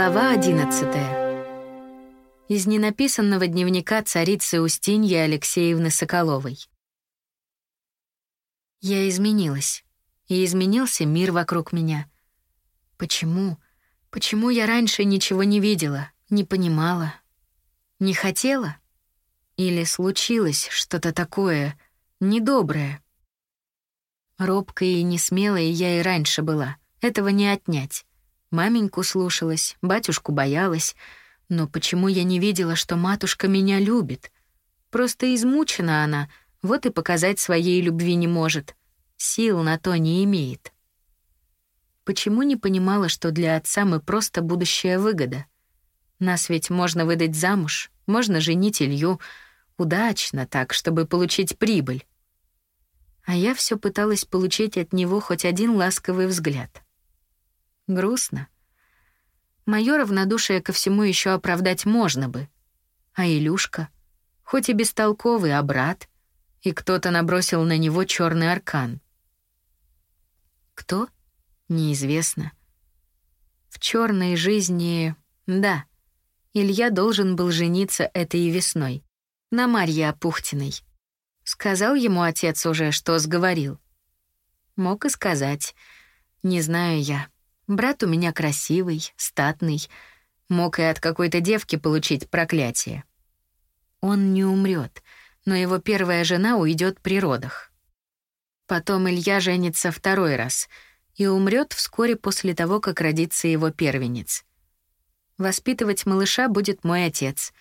Глава одиннадцатая. Из ненаписанного дневника царицы Устиньи Алексеевны Соколовой. Я изменилась, и изменился мир вокруг меня. Почему? Почему я раньше ничего не видела, не понимала? Не хотела? Или случилось что-то такое недоброе? Робкая и несмелая я и раньше была, этого не отнять. Маменьку слушалась, батюшку боялась. Но почему я не видела, что матушка меня любит? Просто измучена она, вот и показать своей любви не может. Сил на то не имеет. Почему не понимала, что для отца мы просто будущая выгода? Нас ведь можно выдать замуж, можно женить Илью. Удачно так, чтобы получить прибыль. А я все пыталась получить от него хоть один ласковый взгляд. Грустно. Моё равнодушие ко всему еще оправдать можно бы. А Илюшка? Хоть и бестолковый, а брат. И кто-то набросил на него черный аркан. Кто? Неизвестно. В черной жизни... Да. Илья должен был жениться этой весной. На Марье Апухтиной. Сказал ему отец уже, что сговорил. Мог и сказать. Не знаю я. Брат у меня красивый, статный, мог и от какой-то девки получить проклятие. Он не умрет, но его первая жена уйдет при родах. Потом Илья женится второй раз и умрет вскоре после того, как родится его первенец. Воспитывать малыша будет мой отец.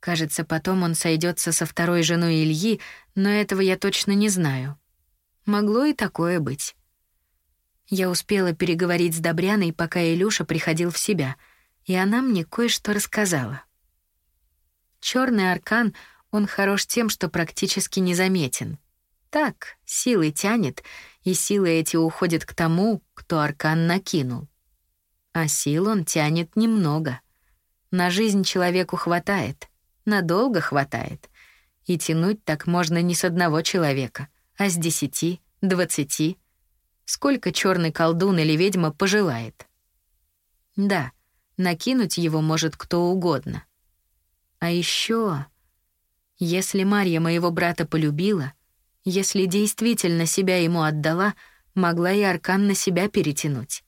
Кажется, потом он сойдется со второй женой Ильи, но этого я точно не знаю. Могло и такое быть. Я успела переговорить с Добряной, пока Илюша приходил в себя, и она мне кое-что рассказала. Черный аркан, он хорош тем, что практически незаметен. Так, силы тянет, и силы эти уходят к тому, кто аркан накинул. А сил он тянет немного. На жизнь человеку хватает, надолго хватает. И тянуть так можно не с одного человека, а с десяти, двадцати, сколько черный колдун или ведьма пожелает. Да, накинуть его может кто угодно. А еще, если Марья моего брата полюбила, если действительно себя ему отдала, могла и аркан на себя перетянуть.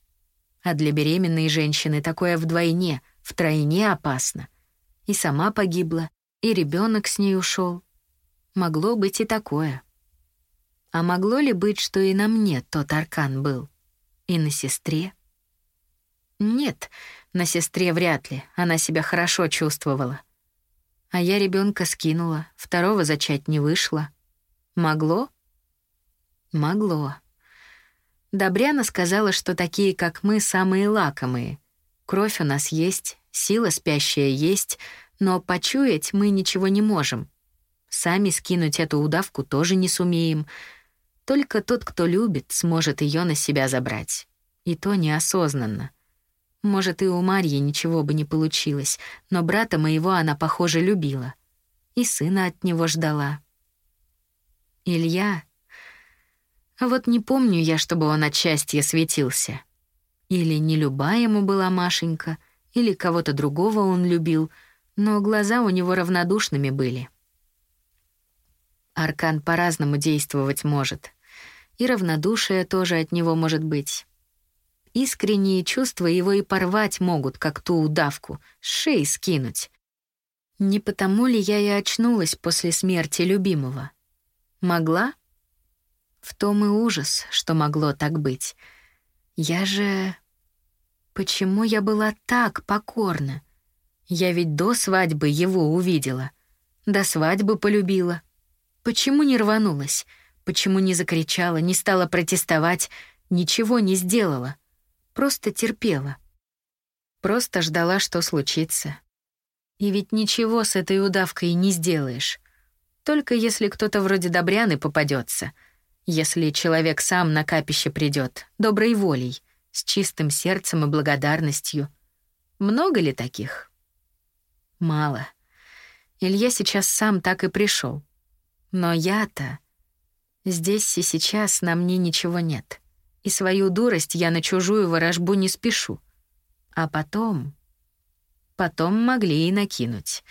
А для беременной женщины такое вдвойне, втройне опасно. И сама погибла, и ребенок с ней ушел. Могло быть и такое. А могло ли быть, что и на мне тот аркан был? И на сестре? Нет, на сестре вряд ли, она себя хорошо чувствовала. А я ребенка скинула, второго зачать не вышло. Могло? Могло. Добряна сказала, что такие, как мы, самые лакомые. Кровь у нас есть, сила спящая есть, но почуять мы ничего не можем. Сами скинуть эту удавку тоже не сумеем — только тот, кто любит, сможет ее на себя забрать. И то неосознанно. Может, и у Марьи ничего бы не получилось, но брата моего она, похоже, любила. И сына от него ждала. Илья... Вот не помню я, чтобы он от счастья светился. Или не любая ему была Машенька, или кого-то другого он любил, но глаза у него равнодушными были. Аркан по-разному действовать может и равнодушие тоже от него может быть. Искренние чувства его и порвать могут, как ту удавку, с шеи скинуть. Не потому ли я и очнулась после смерти любимого? Могла? В том и ужас, что могло так быть. Я же... Почему я была так покорна? Я ведь до свадьбы его увидела. До свадьбы полюбила. Почему не рванулась? Почему не закричала, не стала протестовать, ничего не сделала? Просто терпела. Просто ждала, что случится. И ведь ничего с этой удавкой не сделаешь. Только если кто-то вроде Добряны попадется, если человек сам на капище придет, доброй волей, с чистым сердцем и благодарностью. Много ли таких? Мало. Илья сейчас сам так и пришел. Но я-то... Здесь и сейчас на мне ничего нет. И свою дурость я на чужую ворожбу не спешу. А потом... Потом могли и накинуть.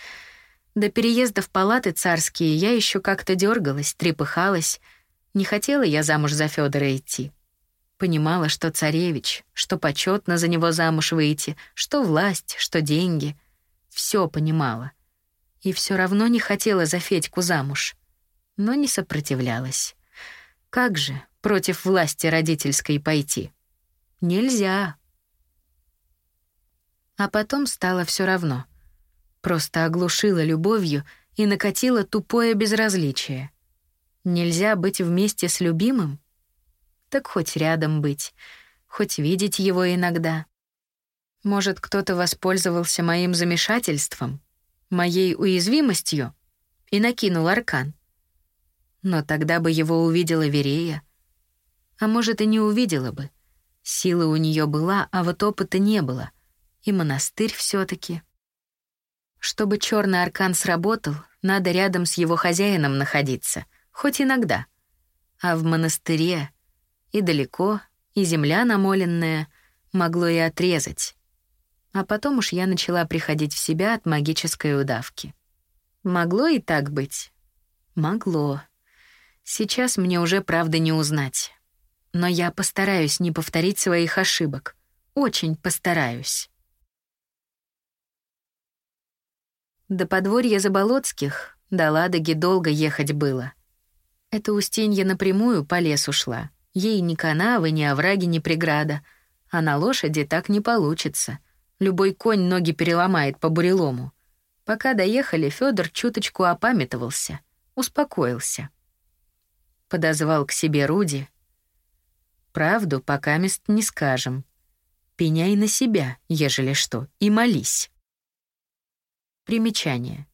До переезда в палаты царские я еще как-то дергалась, трепыхалась. Не хотела я замуж за Федора идти. Понимала, что царевич, что почетно за него замуж выйти, что власть, что деньги. Все понимала. И все равно не хотела за Федьку замуж. Но не сопротивлялась. Как же против власти родительской пойти? Нельзя. А потом стало все равно. Просто оглушила любовью и накатила тупое безразличие. Нельзя быть вместе с любимым? Так хоть рядом быть, хоть видеть его иногда. Может, кто-то воспользовался моим замешательством, моей уязвимостью и накинул аркан. Но тогда бы его увидела Верея. А может, и не увидела бы. Сила у нее была, а вот опыта не было. И монастырь все таки Чтобы черный аркан сработал, надо рядом с его хозяином находиться, хоть иногда. А в монастыре и далеко, и земля намоленная могло и отрезать. А потом уж я начала приходить в себя от магической удавки. Могло и так быть. Могло. Сейчас мне уже правда не узнать. Но я постараюсь не повторить своих ошибок. Очень постараюсь. До подворья Заболоцких, до Ладоги долго ехать было. Это Устинья напрямую по лесу шла. Ей ни канавы, ни овраги, ни преграда. А на лошади так не получится. Любой конь ноги переломает по бурелому. Пока доехали, Федор чуточку опамятовался, успокоился. Подозвал к себе Руди. Правду пока мест не скажем. Пеняй на себя, ежели что, и молись. Примечание.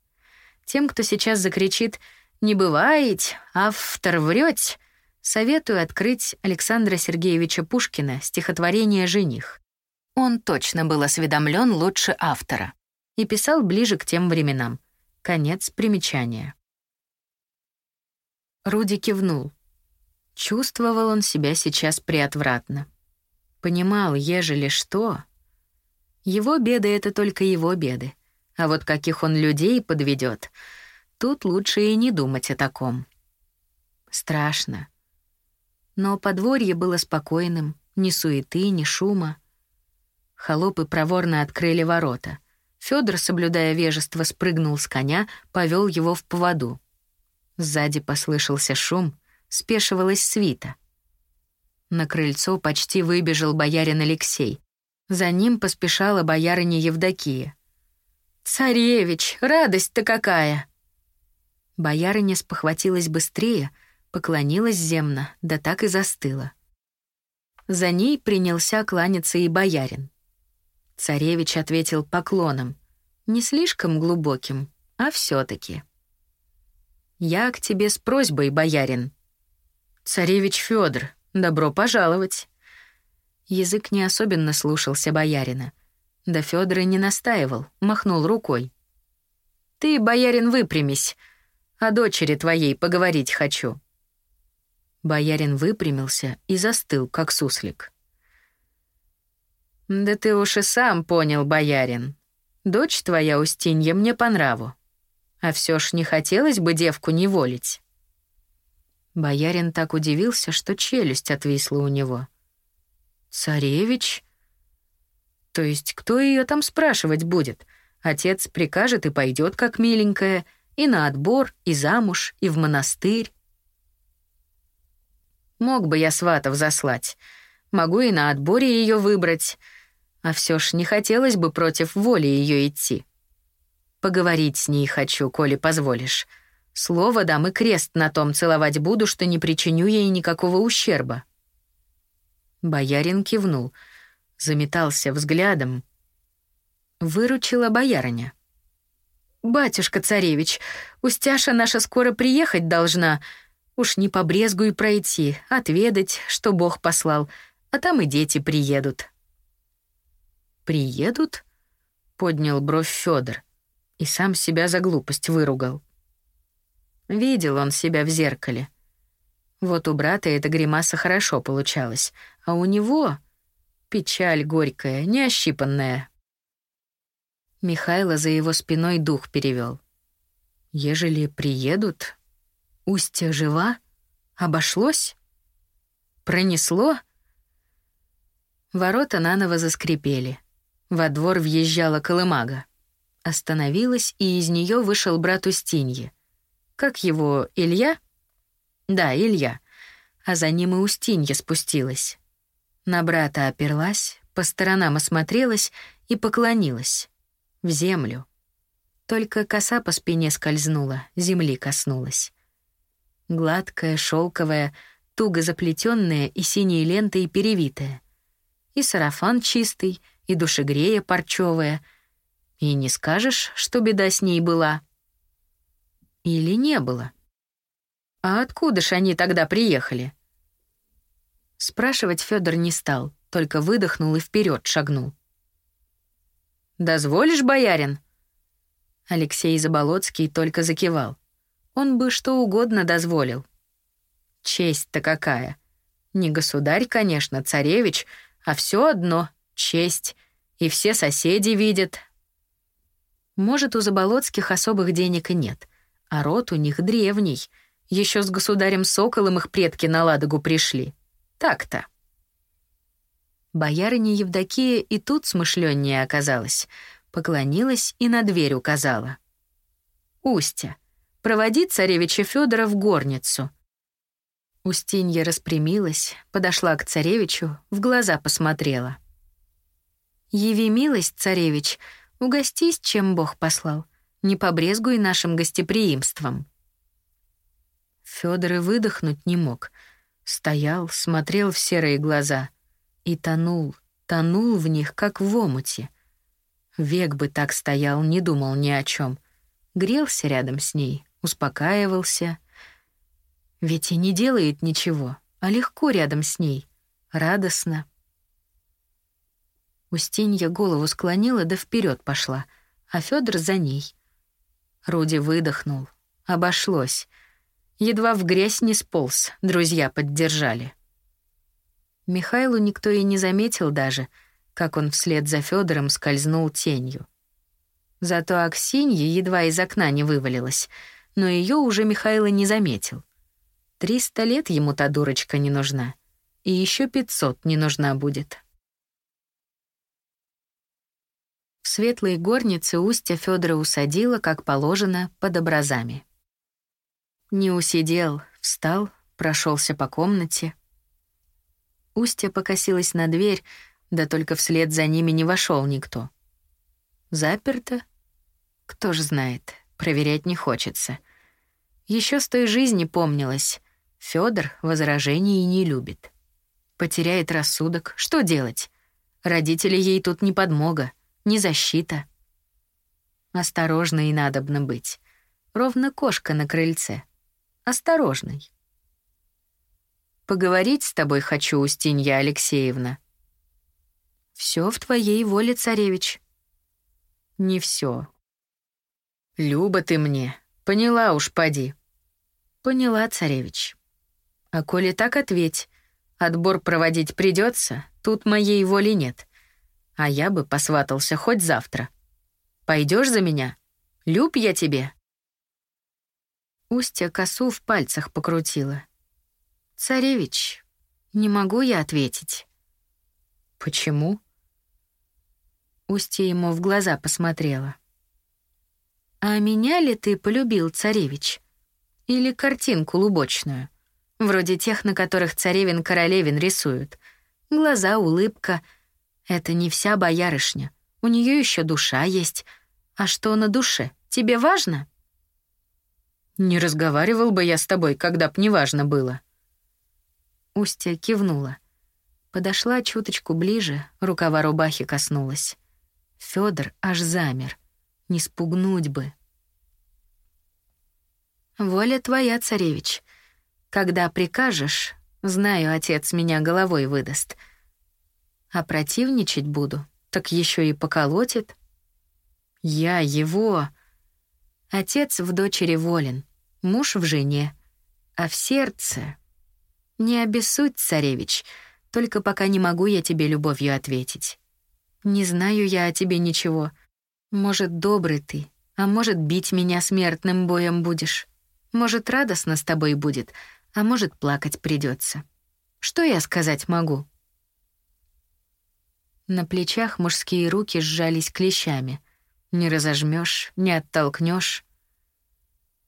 Тем, кто сейчас закричит «Не бывает, автор врёть», советую открыть Александра Сергеевича Пушкина стихотворение «Жених». Он точно был осведомлен лучше автора и писал ближе к тем временам. Конец примечания. Руди кивнул. Чувствовал он себя сейчас приотвратно. Понимал, ежели что... Его беды — это только его беды. А вот каких он людей подведет, тут лучше и не думать о таком. Страшно. Но подворье было спокойным, ни суеты, ни шума. Холопы проворно открыли ворота. Федор, соблюдая вежество, спрыгнул с коня, повел его в поводу. Сзади послышался шум, спешивалась свита. На крыльцо почти выбежал боярин Алексей. За ним поспешала боярыня Евдокия. «Царевич, радость-то какая!» Боярыня спохватилась быстрее, поклонилась земно, да так и застыла. За ней принялся кланяться и боярин. Царевич ответил поклоном, не слишком глубоким, а все таки «Я к тебе с просьбой, боярин». «Царевич Федор, добро пожаловать». Язык не особенно слушался боярина. Да Федор и не настаивал, махнул рукой. «Ты, боярин, выпрямись. О дочери твоей поговорить хочу». Боярин выпрямился и застыл, как суслик. «Да ты уж и сам понял, боярин. Дочь твоя, Устинья, мне по нраву. А все ж не хотелось бы девку неволить. Боярин так удивился, что челюсть отвисла у него. «Царевич?» «То есть кто ее там спрашивать будет? Отец прикажет и пойдет как миленькая, и на отбор, и замуж, и в монастырь». Мог бы я сватов заслать. Могу и на отборе ее выбрать. А все ж не хотелось бы против воли ее идти. Поговорить с ней хочу, коли позволишь. Слово дам и крест на том целовать буду, что не причиню ей никакого ущерба». Боярин кивнул, заметался взглядом. Выручила боярыня. «Батюшка-царевич, Устяша наша скоро приехать должна. Уж не побрезгуй пройти, отведать, что Бог послал, а там и дети приедут». «Приедут?» — поднял бровь Федор и сам себя за глупость выругал. Видел он себя в зеркале. Вот у брата эта гримаса хорошо получалась, а у него печаль горькая, неощипанная. Михайло за его спиной дух перевел. Ежели приедут, Устья жива? Обошлось? Пронесло? Ворота наново заскрипели. Во двор въезжала колымага. Остановилась, и из нее вышел брат Устиньи. Как его, Илья? Да, Илья. А за ним и Устинья спустилась. На брата оперлась, по сторонам осмотрелась и поклонилась. В землю. Только коса по спине скользнула, земли коснулась. Гладкая, шелковая, туго заплетенная и синей лентой перевитая. И сарафан чистый, и душегрея парчевая. И не скажешь, что беда с ней была. Или не было. А откуда ж они тогда приехали? Спрашивать Федор не стал, только выдохнул и вперед шагнул. «Дозволишь, боярин?» Алексей Заболоцкий только закивал. Он бы что угодно дозволил. Честь-то какая. Не государь, конечно, царевич, а все одно — честь. И все соседи видят. Может, у Заболоцких особых денег и нет, а род у них древний. Еще с государем Соколом их предки на Ладогу пришли. Так-то. Боярыня Евдокия и тут смышленнее оказалась — поклонилась и на дверь указала. «Устя, проводи царевича Федора в горницу». Устинья распрямилась, подошла к царевичу, в глаза посмотрела. «Яви милость, царевич, угостись, чем Бог послал, не побрезгуй нашим гостеприимством». Федор и выдохнуть не мог. Стоял, смотрел в серые глаза и тонул, тонул в них, как в омуте — Век бы так стоял, не думал ни о чем. Грелся рядом с ней, успокаивался. Ведь и не делает ничего, а легко рядом с ней, радостно. Устинья голову склонила да вперед пошла, а Федор за ней. Руди выдохнул. Обошлось. Едва в грязь не сполз, друзья поддержали. Михайлу никто и не заметил даже — как он вслед за Федором скользнул тенью. Зато Аксинья едва из окна не вывалилась, но ее уже Михаил не заметил. Триста лет ему та дурочка не нужна, и еще пятьсот не нужна будет. В светлой горнице Устья Федора усадила, как положено, под образами. Не усидел, встал, прошелся по комнате. Устья покосилась на дверь, да только вслед за ними не вошел никто. Заперто? Кто ж знает, проверять не хочется. Еще с той жизни помнилось. Федор возражений не любит. Потеряет рассудок, что делать? Родители ей тут не подмога, не защита. Осторожной надобно быть. Ровно кошка на крыльце. Осторожный. Поговорить с тобой хочу, Устинья Алексеевна. Все в твоей воле, царевич. Не все. Люба ты мне. Поняла уж, поди. Поняла, царевич. А коли так ответь, отбор проводить придется, тут моей воли нет. А я бы посватался хоть завтра. Пойдешь за меня? Люб я тебе. Устья косу в пальцах покрутила. «Царевич, не могу я ответить». «Почему?» Устья ему в глаза посмотрела. «А меня ли ты полюбил, царевич? Или картинку лубочную? Вроде тех, на которых царевин королевин рисуют. Глаза, улыбка. Это не вся боярышня. У нее еще душа есть. А что на душе? Тебе важно?» «Не разговаривал бы я с тобой, когда б неважно было». Устья кивнула. Подошла чуточку ближе, рукава рубахи коснулась. Федор аж замер. Не спугнуть бы. «Воля твоя, царевич. Когда прикажешь, знаю, отец меня головой выдаст. А противничать буду, так еще и поколотит. Я его. Отец в дочери волен, муж в жене, а в сердце... Не обессудь, царевич, только пока не могу я тебе любовью ответить. Не знаю я о тебе ничего. Может, добрый ты, а может, бить меня смертным боем будешь. Может, радостно с тобой будет, а может, плакать придется. Что я сказать могу?» На плечах мужские руки сжались клещами. Не разожмешь, не оттолкнешь.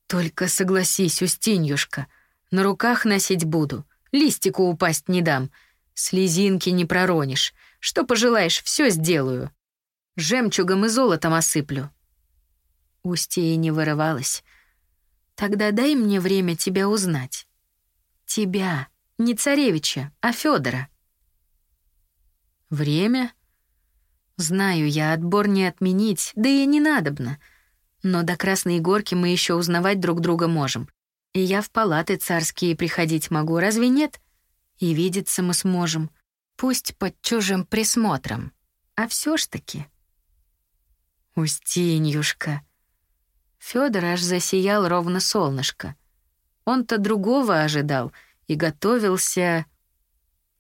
«Только согласись, Устиньюшка, на руках носить буду, листику упасть не дам, слезинки не проронишь, что пожелаешь, все сделаю. Жемчугом и золотом осыплю». Устья не вырывалась. «Тогда дай мне время тебя узнать. Тебя, не царевича, а Федора. Время? Знаю я, отбор не отменить, да и не надобно. Но до Красной Горки мы еще узнавать друг друга можем. И я в палаты царские приходить могу, разве нет? И видеться мы сможем, пусть под чужим присмотром. А все ж таки... Устиньюшка. Федор аж засиял ровно солнышко. Он-то другого ожидал и готовился...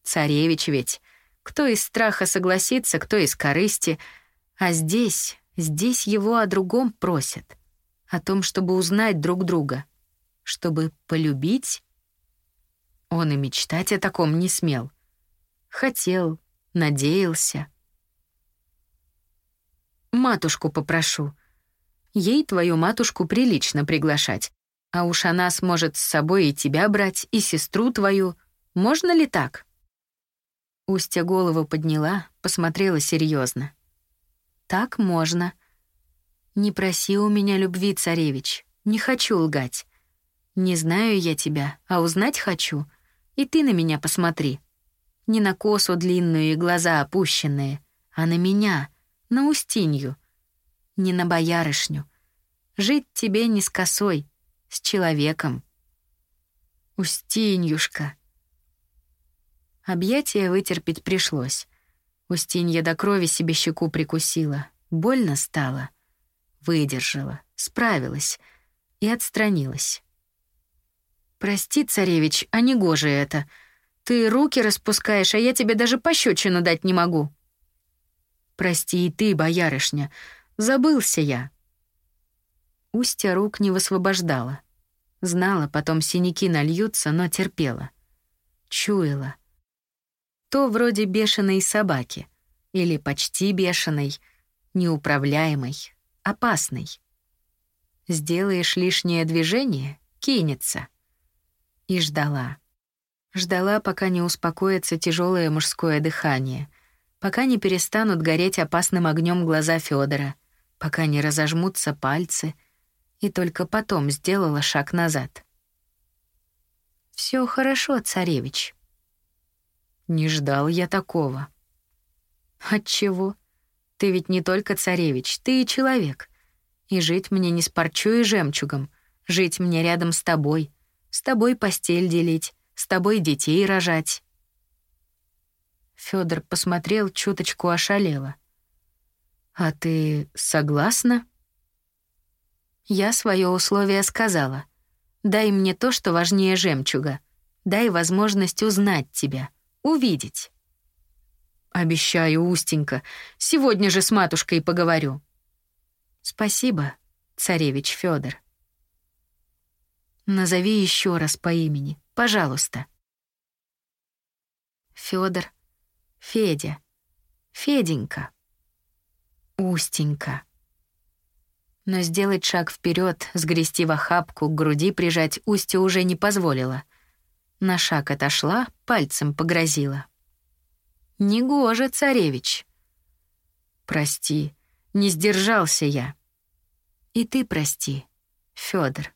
Царевич ведь кто из страха согласится, кто из корысти. А здесь, здесь его о другом просят. О том, чтобы узнать друг друга. Чтобы полюбить. Он и мечтать о таком не смел. Хотел, надеялся. «Матушку попрошу. Ей твою матушку прилично приглашать. А уж она сможет с собой и тебя брать, и сестру твою. Можно ли так?» Устья голову подняла, посмотрела серьезно. «Так можно. Не проси у меня любви, царевич. Не хочу лгать. Не знаю я тебя, а узнать хочу. И ты на меня посмотри. Не на косу длинную и глаза опущенные, а на меня, на Устинью. Не на боярышню. Жить тебе не с косой, с человеком. Устиньюшка, Объятия вытерпеть пришлось. Устинья до крови себе щеку прикусила. Больно стало. Выдержала, справилась и отстранилась. «Прости, царевич, а не гоже это. Ты руки распускаешь, а я тебе даже пощечину дать не могу». «Прости и ты, боярышня, забылся я». Устья рук не высвобождала. Знала, потом синяки нальются, но терпела. Чуяла — то вроде бешеной собаки. Или почти бешеной, неуправляемой, опасной. Сделаешь лишнее движение — кинется. И ждала. Ждала, пока не успокоится тяжелое мужское дыхание, пока не перестанут гореть опасным огнем глаза Федора, пока не разожмутся пальцы, и только потом сделала шаг назад. Все хорошо, царевич», не ждал я такого. Отчего? Ты ведь не только царевич, ты и человек. И жить мне не с парчой и жемчугом, жить мне рядом с тобой, с тобой постель делить, с тобой детей рожать. Федор посмотрел чуточку ошалело. А ты согласна? Я свое условие сказала. Дай мне то, что важнее жемчуга. Дай возможность узнать тебя увидеть. Обещаю, Устенька, сегодня же с матушкой поговорю. Спасибо, царевич Федор. Назови еще раз по имени, пожалуйста. Федор, Федя, Феденька, Устенька. Но сделать шаг вперед, сгрести в охапку, к груди прижать Устья уже не позволила. На шаг отошла, пальцем погрозила. «Негоже, царевич!» «Прости, не сдержался я». «И ты прости, Федор.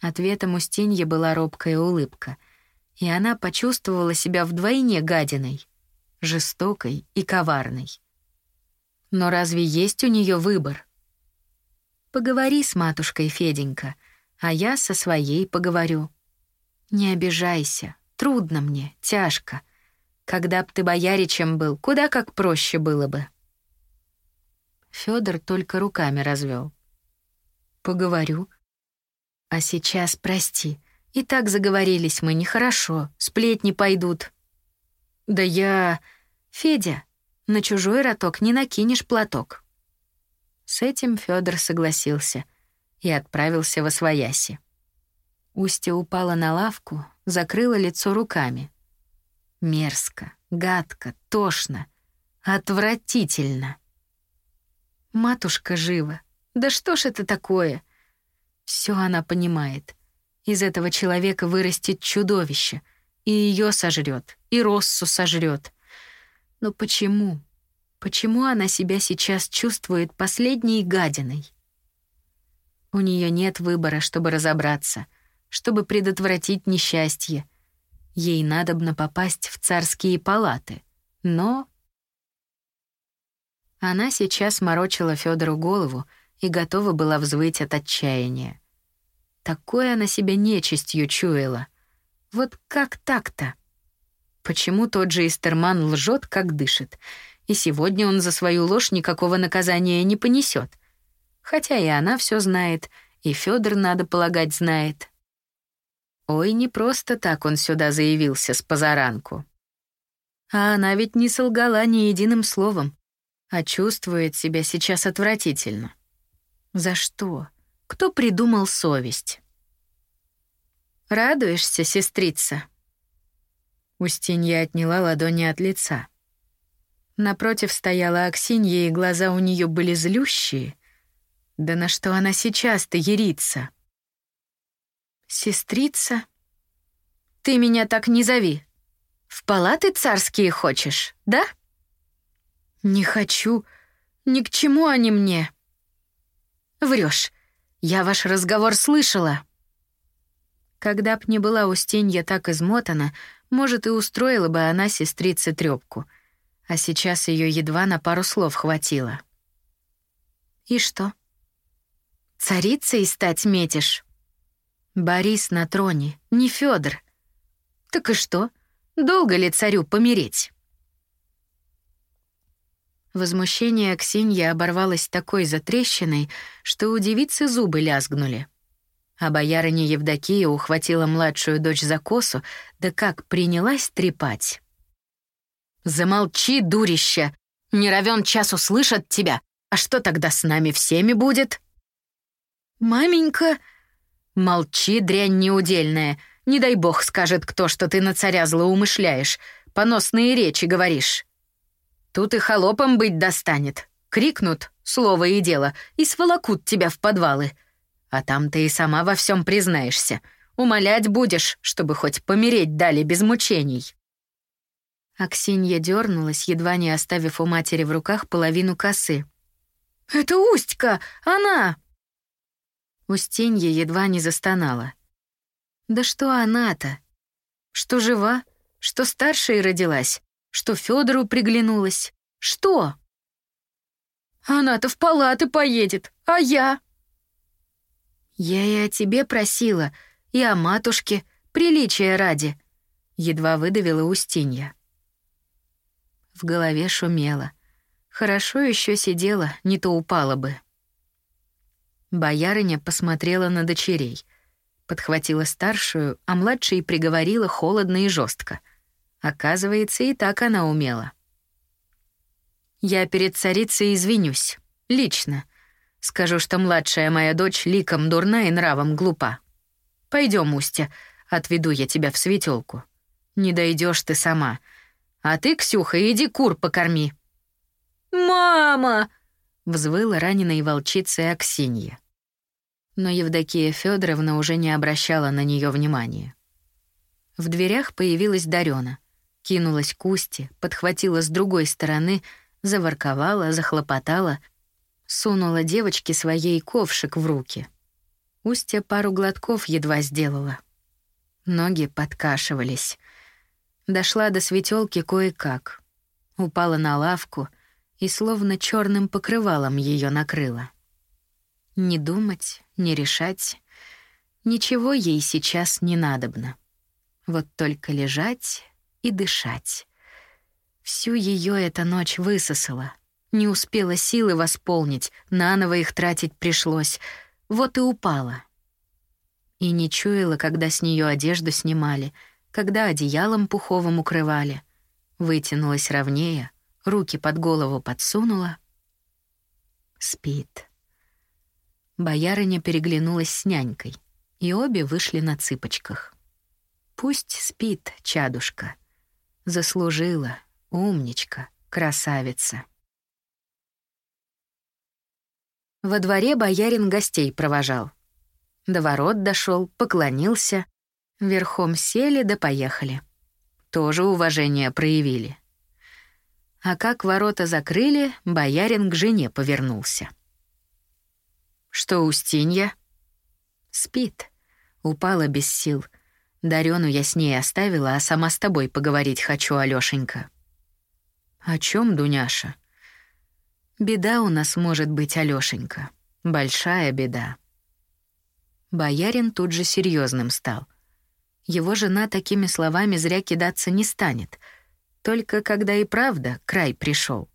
Ответом Устинье была робкая улыбка, и она почувствовала себя вдвойне гадиной, жестокой и коварной. Но разве есть у нее выбор? Поговори с матушкой, Феденька, а я со своей поговорю. Не обижайся, трудно мне, тяжко. Когда б ты бояричем был, куда как проще было бы. Федор только руками развел. Поговорю. А сейчас прости. И так заговорились мы нехорошо, сплетни пойдут. Да я... Федя, на чужой роток не накинешь платок. С этим Федор согласился и отправился во свояси. Устья упала на лавку, закрыла лицо руками. Мерзко, гадко, тошно, отвратительно. Матушка жива. Да что ж это такое? Все она понимает. Из этого человека вырастет чудовище, и ее сожрет, и Россу сожрет. Но почему? Почему она себя сейчас чувствует последней гадиной? У нее нет выбора, чтобы разобраться, чтобы предотвратить несчастье. Ей надобно попасть в царские палаты. Но она сейчас морочила Федору голову и готова была взвыть от отчаяния. Такое она себя нечистью чуяла. Вот как так-то? Почему тот же Истерман лжет, как дышит, и сегодня он за свою ложь никакого наказания не понесет? Хотя и она все знает, и Федор, надо полагать, знает. Ой, не просто так он сюда заявился с позаранку. А она ведь не солгала ни единым словом, а чувствует себя сейчас отвратительно. За что? Кто придумал совесть? Радуешься, сестрица? Устинья отняла ладони от лица. Напротив стояла Аксинья, и глаза у нее были злющие. Да на что она сейчас-то ерится? Сестрица? Ты меня так не зови. В палаты царские хочешь, да? Не хочу. Ни к чему они мне. Врешь. Я ваш разговор слышала. Когда б не была Устинья так измотана, может, и устроила бы она сестрице трёпку. А сейчас ее едва на пару слов хватило. И что? Царицей стать метишь? Борис на троне, не Федор. Так и что? Долго ли царю помереть? Возмущение Аксиньи оборвалось такой затрещиной, что у девицы зубы лязгнули. А боярыня Евдокия ухватила младшую дочь за косу, да как принялась трепать. «Замолчи, дурище! Не равен час услышат тебя, а что тогда с нами всеми будет?» «Маменька...» «Молчи, дрянь неудельная. Не дай бог скажет кто, что ты на царя злоумышляешь. Поносные речи говоришь». Тут и холопом быть достанет. Крикнут, слово и дело, и сволокут тебя в подвалы. А там ты и сама во всем признаешься. Умолять будешь, чтобы хоть помереть дали без мучений». Аксинья дернулась, едва не оставив у матери в руках половину косы. «Это Устька! Она!» Устинья едва не застонала. «Да что она-то? Что жива? Что старшей родилась? Что Федору приглянулась? Что? Она-то в палаты поедет, а я? Я и о тебе просила, и о матушке, приличия ради. Едва выдавила Устинья. В голове шумело. Хорошо еще сидела, не то упала бы. Боярыня посмотрела на дочерей, подхватила старшую, а младшей приговорила холодно и жестко. Оказывается, и так она умела. Я перед царицей извинюсь. Лично. Скажу, что младшая моя дочь ликом дурна и нравом глупа. Пойдем, Устя, отведу я тебя в светелку. Не дойдешь ты сама. А ты, Ксюха, иди кур покорми. «Мама!» — взвыла раненой волчицей Аксинья. Но Евдокия Федоровна уже не обращала на нее внимания. В дверях появилась Дарёна — кинулась к Усте, подхватила с другой стороны, заворковала, захлопотала, сунула девочке своей ковшик в руки. Устья пару глотков едва сделала. Ноги подкашивались. Дошла до светелки кое-как. Упала на лавку и словно черным покрывалом ее накрыла. Не думать, не решать. Ничего ей сейчас не надобно. Вот только лежать и дышать. Всю ее эта ночь высосала. Не успела силы восполнить, наново их тратить пришлось. Вот и упала. И не чуяла, когда с нее одежду снимали, когда одеялом пуховым укрывали. Вытянулась ровнее, руки под голову подсунула. Спит. Боярыня переглянулась с нянькой, и обе вышли на цыпочках. Пусть спит, чадушка. Заслужила, умничка, красавица. Во дворе боярин гостей провожал. До ворот дошел, поклонился. Верхом сели да поехали. Тоже уважение проявили. А как ворота закрыли, боярин к жене повернулся. «Что, Устинья?» «Спит. Упала без сил. Дарёну я с ней оставила, а сама с тобой поговорить хочу, Алёшенька». «О чем, Дуняша?» «Беда у нас может быть, Алёшенька. Большая беда». Боярин тут же серьезным стал. Его жена такими словами зря кидаться не станет — только когда и правда край пришел.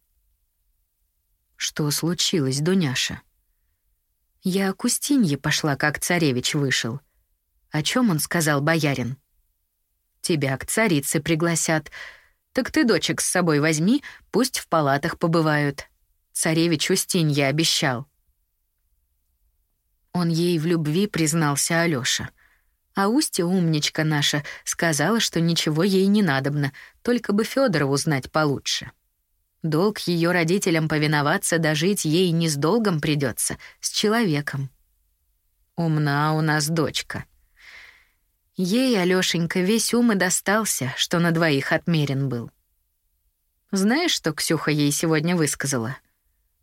Что случилось, Дуняша? Я к Устинье пошла, как царевич вышел. О чем он сказал боярин? Тебя к царице пригласят. Так ты дочек с собой возьми, пусть в палатах побывают. Царевич Устинье обещал. Он ей в любви признался Алёша. А Устья умничка наша сказала, что ничего ей не надобно, только бы Фёдора узнать получше. Долг ее родителям повиноваться, дожить ей не с долгом придется, с человеком. Умна у нас дочка. Ей, Алёшенька, весь ум и достался, что на двоих отмерен был. Знаешь, что Ксюха ей сегодня высказала?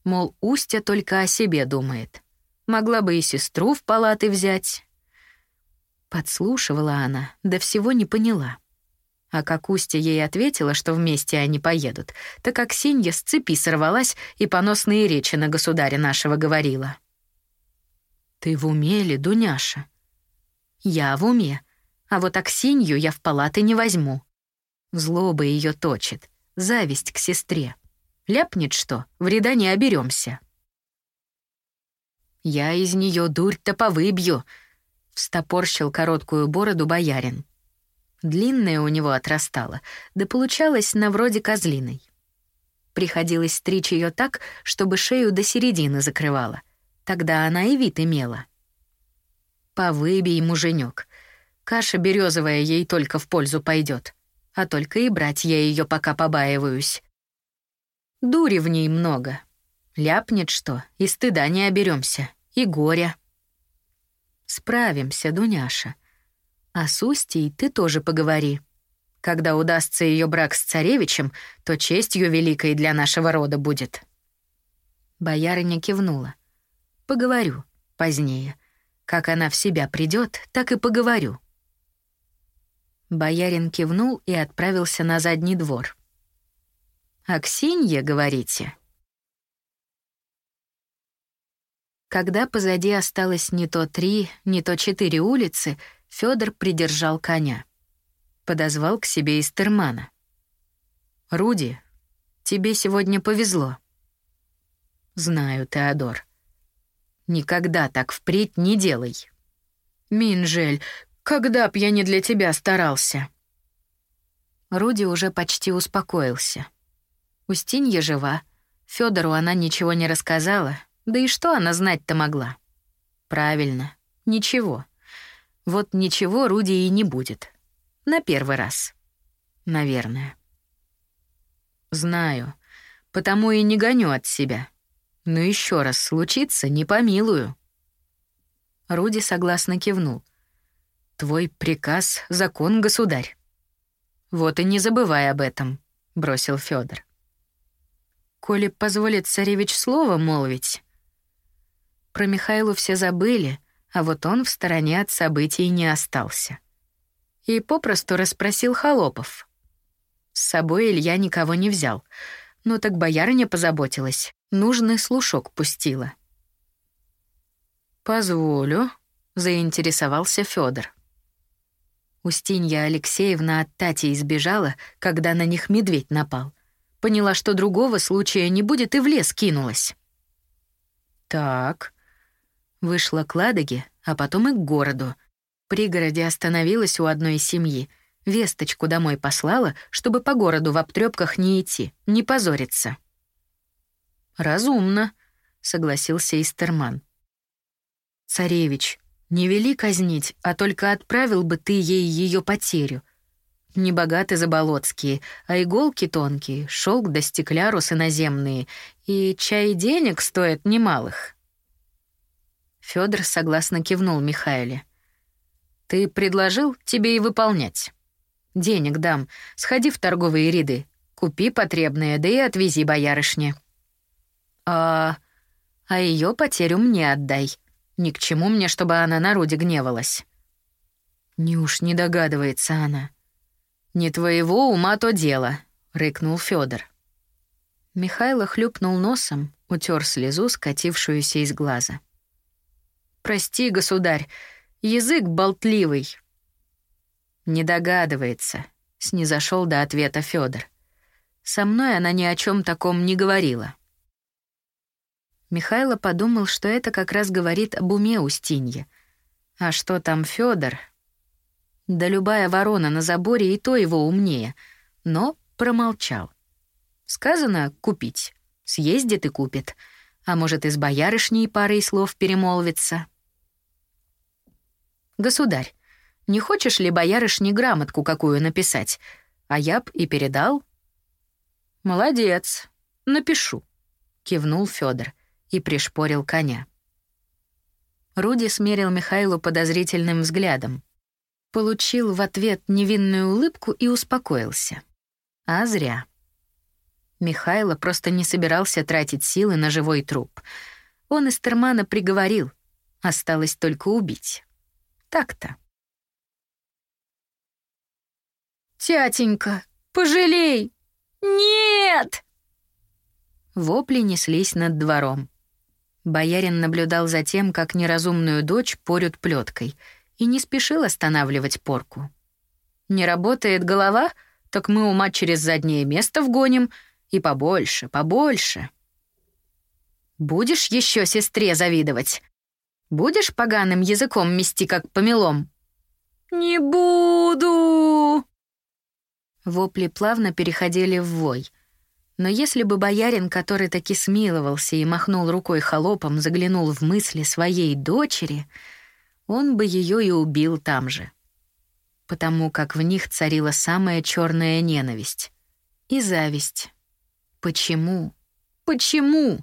Мол, Устя только о себе думает. Могла бы и сестру в палаты взять, Подслушивала она, да всего не поняла. А как Устя ей ответила, что вместе они поедут, так как Синья с цепи сорвалась и поносные речи на государя нашего говорила. «Ты в уме ли, Дуняша?» «Я в уме, а вот Аксинью я в палаты не возьму. Злоба ее точит, зависть к сестре. Ляпнет что, вреда не оберемся. «Я из нее дурь-то повыбью», Встопорщил короткую бороду боярин. Длинная у него отрастала, да получалась на вроде козлиной. Приходилось стричь ее так, чтобы шею до середины закрывала. Тогда она и вид имела. Повыбей, муженек. Каша березовая ей только в пользу пойдет, а только и брать я ее пока побаиваюсь. Дури в ней много. Ляпнет что, и стыда не оберемся, и горя. Справимся, Дуняша. А с Устей ты тоже поговори. Когда удастся ее брак с царевичем, то честью великой для нашего рода будет. Боярыня кивнула. Поговорю позднее. Как она в себя придет, так и поговорю. Боярин кивнул и отправился на задний двор. «Аксинья, говорите?» Когда позади осталось не то три, не то четыре улицы, Федор придержал коня. Подозвал к себе Истермана. «Руди, тебе сегодня повезло». «Знаю, Теодор. Никогда так впредь не делай». «Минжель, когда б я не для тебя старался?» Руди уже почти успокоился. Устинья жива. Федору она ничего не рассказала, да и что она знать-то могла? Правильно, ничего. Вот ничего Руди и не будет. На первый раз. Наверное. Знаю, потому и не гоню от себя. Но еще раз случится, не помилую. Руди согласно кивнул. Твой приказ — закон, государь. Вот и не забывай об этом, бросил Федор. Коли позволит царевич слово молвить, про Михайлу все забыли, а вот он в стороне от событий не остался. И попросту расспросил холопов. С собой Илья никого не взял. Ну так боярыня позаботилась, нужный слушок пустила. «Позволю», — заинтересовался Федор. Устинья Алексеевна от Тати избежала, когда на них медведь напал. Поняла, что другого случая не будет, и в лес кинулась. «Так», Вышла к Ладоге, а потом и к городу. В пригороде остановилась у одной семьи. Весточку домой послала, чтобы по городу в обтрёпках не идти, не позориться. «Разумно», — согласился Истерман. Царевич, не вели казнить, а только отправил бы ты ей ее потерю. Не богаты заболотские, а иголки тонкие, шелк да стеклярусы наземные, и чай денег стоит немалых. Федор согласно кивнул Михаиле. Ты предложил тебе и выполнять. Денег дам, сходи в торговые ряды, купи потребное, да и отвези боярышне. А а ее потерю мне отдай. Ни к чему мне, чтобы она на Руде гневалась. Не уж не догадывается она. Не твоего ума то дело, рыкнул Федор. Михайло хлюпнул носом, утер слезу, скатившуюся из глаза. Прости, государь, язык болтливый. Не догадывается, снизошел до ответа Федор. Со мной она ни о чем таком не говорила. Михайло подумал, что это как раз говорит об уме Устинье. А что там Федор? Да любая ворона на заборе и то его умнее, но промолчал. Сказано купить. Съездит и купит. А может, из боярышней парой слов перемолвится. Государь, не хочешь ли боярышне грамотку какую написать? А я б и передал. Молодец, напишу, кивнул Федор и пришпорил коня. Руди смерил Михайлу подозрительным взглядом. Получил в ответ невинную улыбку и успокоился. А зря. Михайло просто не собирался тратить силы на живой труп. Он Эстермана приговорил. Осталось только убить. Так-то. «Тятенька, пожалей! Нет!» Вопли неслись над двором. Боярин наблюдал за тем, как неразумную дочь порют плеткой, и не спешил останавливать порку. «Не работает голова? Так мы ума через заднее место вгоним, и побольше, побольше». «Будешь еще сестре завидовать? Будешь поганым языком мести, как помелом?» «Не буду!» Вопли плавно переходили в вой — но если бы боярин, который таки смиловался и махнул рукой холопом, заглянул в мысли своей дочери, он бы ее и убил там же. Потому как в них царила самая черная ненависть и зависть. Почему? Почему?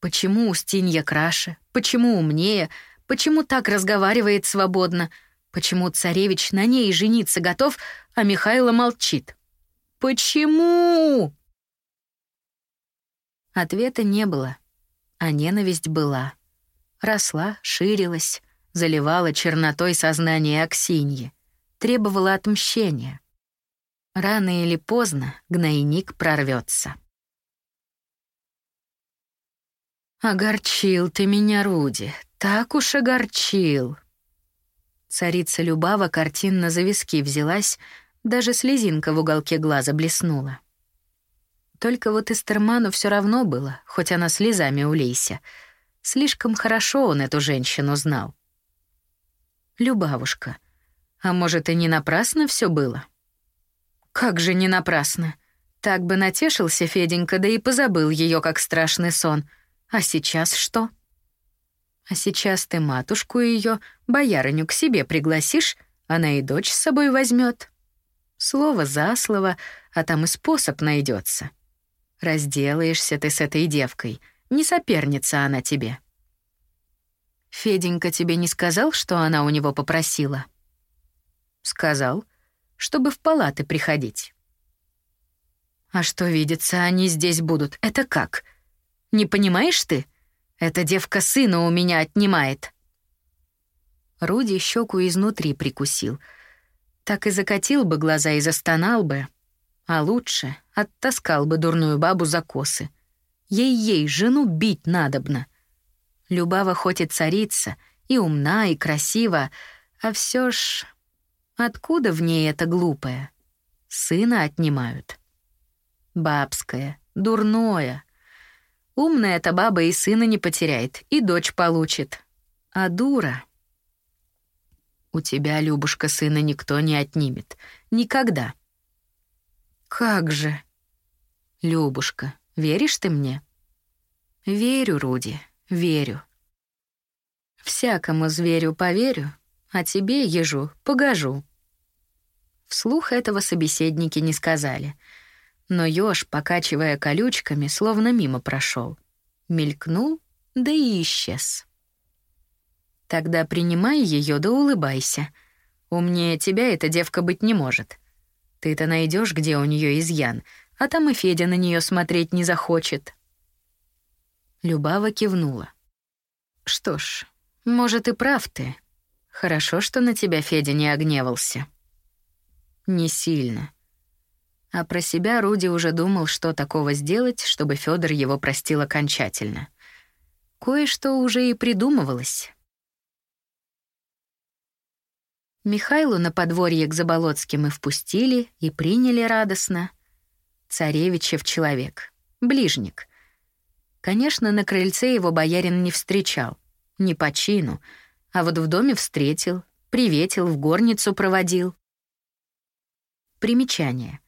Почему Устинья краше? Почему умнее? Почему так разговаривает свободно? Почему царевич на ней жениться готов, а Михайло молчит? Почему? Ответа не было, а ненависть была. Росла, ширилась, заливала чернотой сознание Аксиньи, требовала отмщения. Рано или поздно гнойник прорвется. «Огорчил ты меня, Руди, так уж огорчил!» Царица Любава картинно за виски взялась, даже слезинка в уголке глаза блеснула. Только вот Эстерману все равно было, хоть она слезами улейся. Слишком хорошо он эту женщину знал. Любавушка. А может, и не напрасно все было? Как же не напрасно? Так бы натешился Феденька, да и позабыл ее как страшный сон. А сейчас что? А сейчас ты матушку ее, боярыню, к себе пригласишь, она и дочь с собой возьмет. Слово за слово, а там и способ найдется. Разделаешься ты с этой девкой, не соперница она тебе. Феденька тебе не сказал, что она у него попросила? Сказал, чтобы в палаты приходить. А что видится, они здесь будут. Это как? Не понимаешь ты? Эта девка сына у меня отнимает. Руди щеку изнутри прикусил. Так и закатил бы глаза и застонал бы. А лучше оттаскал бы дурную бабу за косы. Ей-ей, жену бить надобно. Любава хоть и царица, и умна, и красива, а все ж... Откуда в ней это глупое? Сына отнимают. Бабское, дурное. Умная эта баба и сына не потеряет, и дочь получит. А дура... У тебя, Любушка, сына никто не отнимет. Никогда. Как же? — веришь ты мне?» «Верю, Руди, верю». Всякому зверю поверю, а тебе, ежу, погожу. Вслух этого собеседники не сказали, но еж, покачивая колючками, словно мимо прошел, мелькнул, да и исчез. Тогда принимай ее да улыбайся. Умнее тебя эта девка быть не может. Ты-то найдешь, где у нее изъян, а там и Федя на нее смотреть не захочет. Любава кивнула. Что ж, может и прав ты. Хорошо, что на тебя Федя не огневался. Не сильно. А про себя Руди уже думал, что такого сделать, чтобы Федор его простил окончательно. Кое-что уже и придумывалось. Михайлу на подворье к Заболоцким и впустили, и приняли радостно. Царевичев человек, ближник. Конечно, на крыльце его боярин не встречал, не по чину, а вот в доме встретил, приветил, в горницу проводил. Примечание.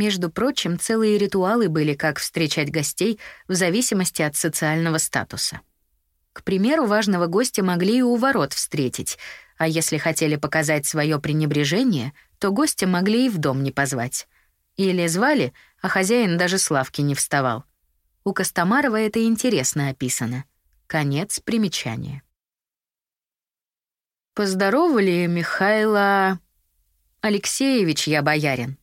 Между прочим, целые ритуалы были, как встречать гостей в зависимости от социального статуса. К примеру, важного гостя могли и у ворот встретить, а если хотели показать свое пренебрежение, то гостя могли и в дом не позвать. Или звали, а хозяин даже с лавки не вставал. У Костомарова это интересно описано. Конец примечания. Поздоровали Михайла... Алексеевич я боярин.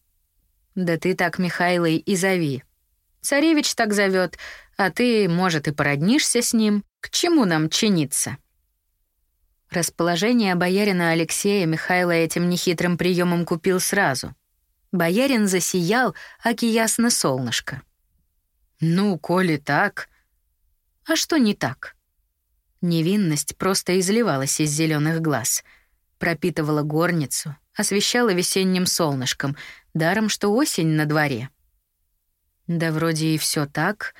Да ты так Михайлой и зови. Царевич так зовет, а ты, может, и породнишься с ним. К чему нам чиниться? Расположение боярина Алексея Михайло этим нехитрым приемом купил сразу. Боярин засиял, аки ясно солнышко. «Ну, коли так...» «А что не так?» Невинность просто изливалась из зеленых глаз, пропитывала горницу, освещала весенним солнышком, даром что осень на дворе. Да вроде и все так.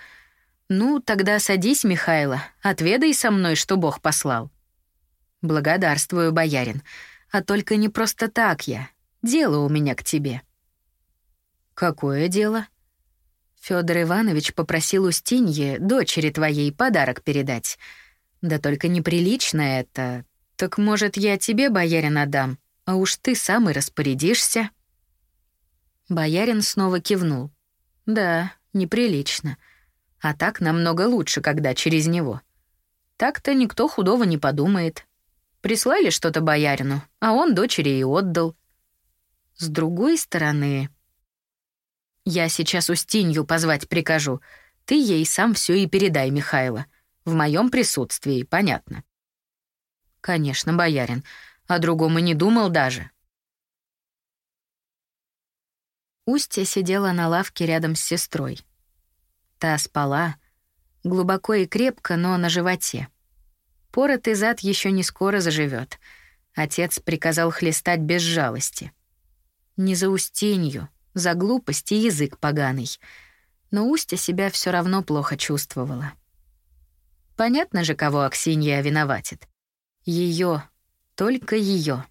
Ну, тогда садись, Михайло, отведай со мной, что Бог послал. Благодарствую, боярин, а только не просто так я. Дело у меня к тебе. Какое дело? Федор Иванович попросил Устинье, дочери твоей, подарок передать. Да только неприлично это. Так, может, я тебе, боярин, отдам, а уж ты сам и распорядишься?» Боярин снова кивнул. «Да, неприлично. А так намного лучше, когда через него. Так-то никто худого не подумает. Прислали что-то боярину, а он дочери и отдал. С другой стороны, я сейчас Устинью позвать прикажу. Ты ей сам все и передай, Михайло. В моем присутствии, понятно. Конечно, боярин. О другом и не думал даже. Устья сидела на лавке рядом с сестрой. Та спала, глубоко и крепко, но на животе. Поротый зад еще не скоро заживет. Отец приказал хлестать без жалости. Не за Устинью, за глупость и язык поганый. Но Устя себя все равно плохо чувствовала. Понятно же, кого Аксинья виноватит. Ее, только ее.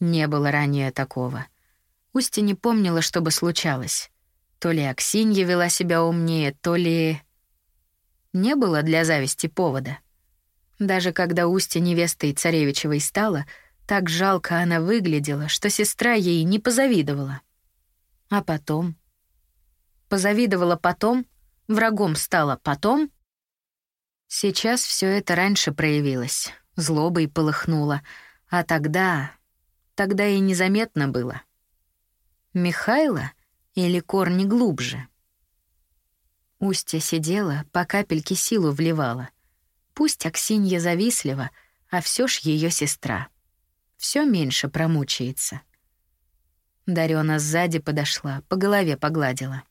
Не было ранее такого. Устя не помнила, что бы случалось. То ли Аксинья вела себя умнее, то ли... Не было для зависти повода. Даже когда Устя невестой царевичевой стала, так жалко она выглядела, что сестра ей не позавидовала. А потом? Позавидовала потом? Врагом стала потом? Сейчас все это раньше проявилось, злобой полыхнуло, а тогда... Тогда и незаметно было. Михайло или корни глубже? Устья сидела, по капельке силу вливала. Пусть Аксинья завистлива, а все ж ее сестра. Все меньше промучается. Дарёна сзади подошла, по голове погладила.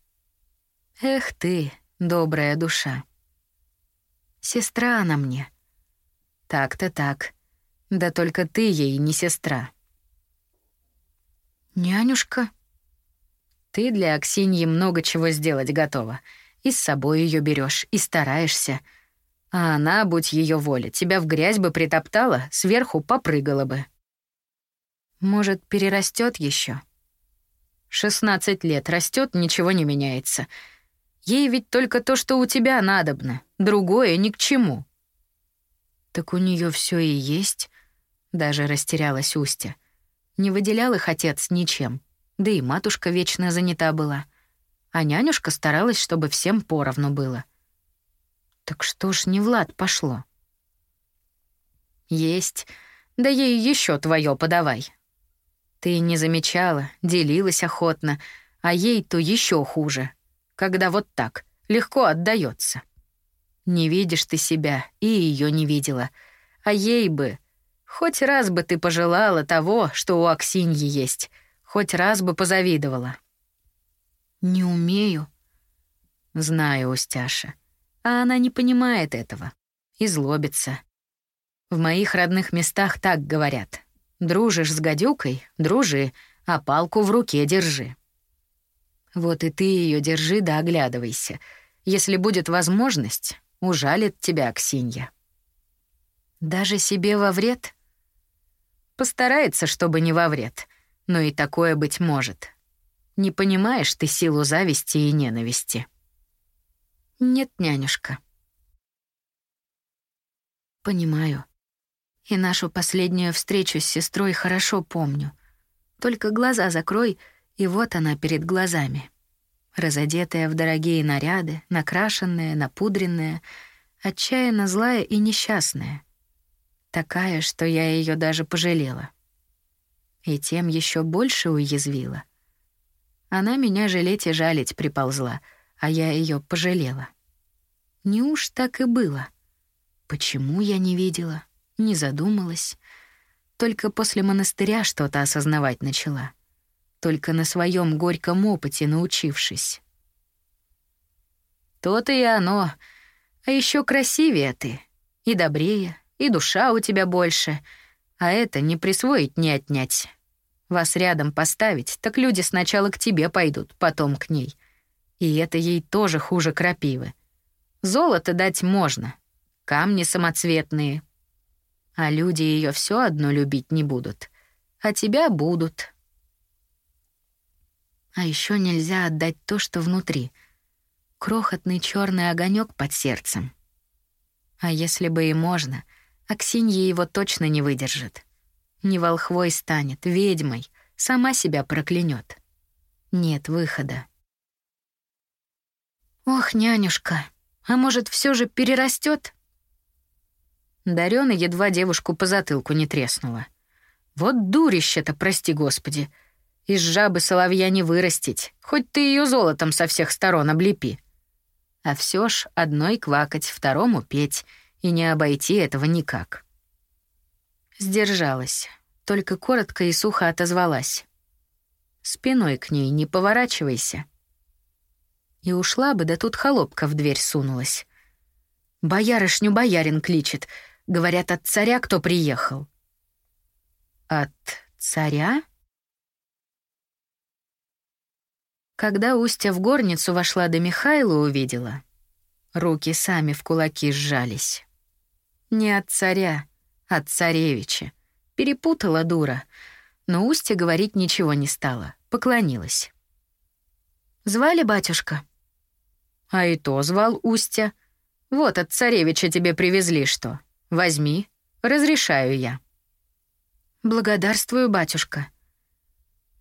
«Эх ты, добрая душа!» «Сестра она мне». «Так-то так. Да только ты ей не сестра». «Нянюшка?» «Ты для Аксиньи много чего сделать готова. И с собой ее берешь, и стараешься. А она, будь ее воля, тебя в грязь бы притоптала, сверху попрыгала бы». «Может, перерастет еще? 16 лет растет, ничего не меняется. Ей ведь только то, что у тебя надобно, другое ни к чему. Так у нее все и есть. Даже растерялась Устя. Не выделял их отец ничем. Да и матушка вечно занята была. А нянюшка старалась, чтобы всем поровну было. Так что ж не Влад пошло? Есть. Да ей еще твое подавай. Ты не замечала, делилась охотно, а ей то еще хуже, когда вот так легко отдается. Не видишь ты себя, и ее не видела. А ей бы... Хоть раз бы ты пожелала того, что у Аксиньи есть. Хоть раз бы позавидовала. Не умею. Знаю, Устяша. А она не понимает этого. И злобится. В моих родных местах так говорят. Дружишь с гадюкой — дружи, а палку в руке держи. Вот и ты ее держи да оглядывайся. Если будет возможность, ужалит тебя Аксинья. Даже себе во вред? Постарается, чтобы не во вред, но и такое быть может. Не понимаешь ты силу зависти и ненависти. Нет, нянюшка. Понимаю. И нашу последнюю встречу с сестрой хорошо помню. Только глаза закрой, и вот она перед глазами. Разодетая в дорогие наряды, накрашенная, напудренная, отчаянно злая и несчастная. Такая, что я ее даже пожалела. И тем еще больше уязвила. Она меня жалеть и жалить приползла, а я ее пожалела. Неуж так и было? Почему я не видела? не задумалась. Только после монастыря что-то осознавать начала. Только на своем горьком опыте научившись. То-то и оно. А еще красивее ты. И добрее, и душа у тебя больше. А это не присвоить, не отнять. Вас рядом поставить, так люди сначала к тебе пойдут, потом к ней. И это ей тоже хуже крапивы. Золото дать можно. Камни самоцветные, а люди ее все одно любить не будут. А тебя будут. А еще нельзя отдать то, что внутри. Крохотный черный огонек под сердцем. А если бы и можно, Аксинья его точно не выдержит. Не волхвой станет, ведьмой, сама себя проклянет. Нет выхода. Ох, нянюшка, а может, все же перерастет? Дарёна едва девушку по затылку не треснула. Вот дурище-то, прости господи. Из жабы соловья не вырастить, хоть ты ее золотом со всех сторон облепи. А все ж одной квакать, второму петь, и не обойти этого никак. Сдержалась, только коротко и сухо отозвалась. Спиной к ней не поворачивайся. И ушла бы, да тут холопка в дверь сунулась. Боярышню боярин кличет — Говорят, от царя кто приехал. От царя? Когда Устя в горницу вошла до Михайла увидела, руки сами в кулаки сжались. Не от царя, от царевича. Перепутала дура, но Устя говорить ничего не стала, поклонилась. «Звали батюшка?» «А и то звал Устя. Вот от царевича тебе привезли что». Возьми, разрешаю я. Благодарствую, батюшка.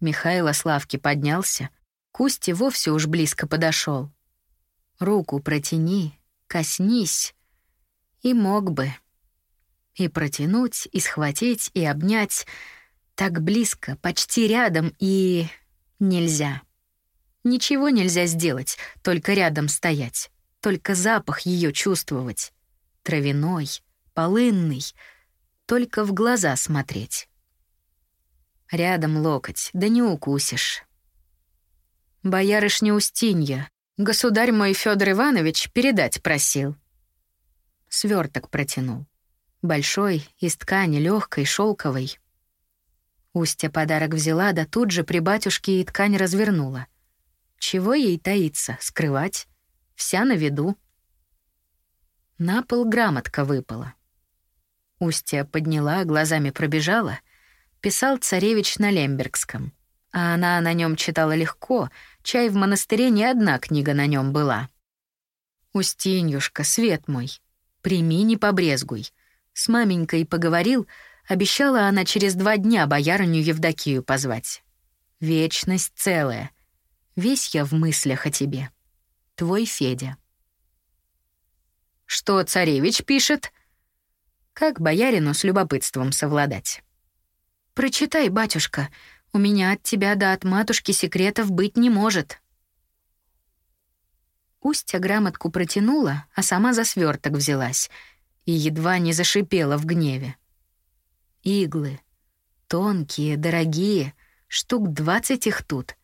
Михаил Славки поднялся, Кусти вовсе уж близко подошел. Руку протяни, коснись. И мог бы. И протянуть, и схватить, и обнять. Так близко, почти рядом, и... Нельзя. Ничего нельзя сделать, только рядом стоять. Только запах ее чувствовать. Травяной, полынный, только в глаза смотреть. Рядом локоть, да не укусишь. Боярышня Устинья, государь мой Федор Иванович передать просил. Сверток протянул. Большой, из ткани легкой, шелковой. Устья подарок взяла, да тут же при батюшке и ткань развернула. Чего ей таиться, скрывать? Вся на виду. На пол грамотка выпала. Устья подняла, глазами пробежала. Писал царевич на лембергском. А она на нем читала легко, чай в монастыре не одна книга на нем была. «Устинюшка, свет мой, прими, не побрезгуй. С маменькой поговорил, обещала она через два дня боярыню Евдокию позвать. Вечность целая. Весь я в мыслях о тебе. Твой Федя. Что царевич пишет? Как боярину с любопытством совладать? Прочитай, батюшка. У меня от тебя да от матушки секретов быть не может. Устья грамотку протянула, а сама за сверток взялась и едва не зашипела в гневе. Иглы. Тонкие, дорогие, штук двадцать их тут.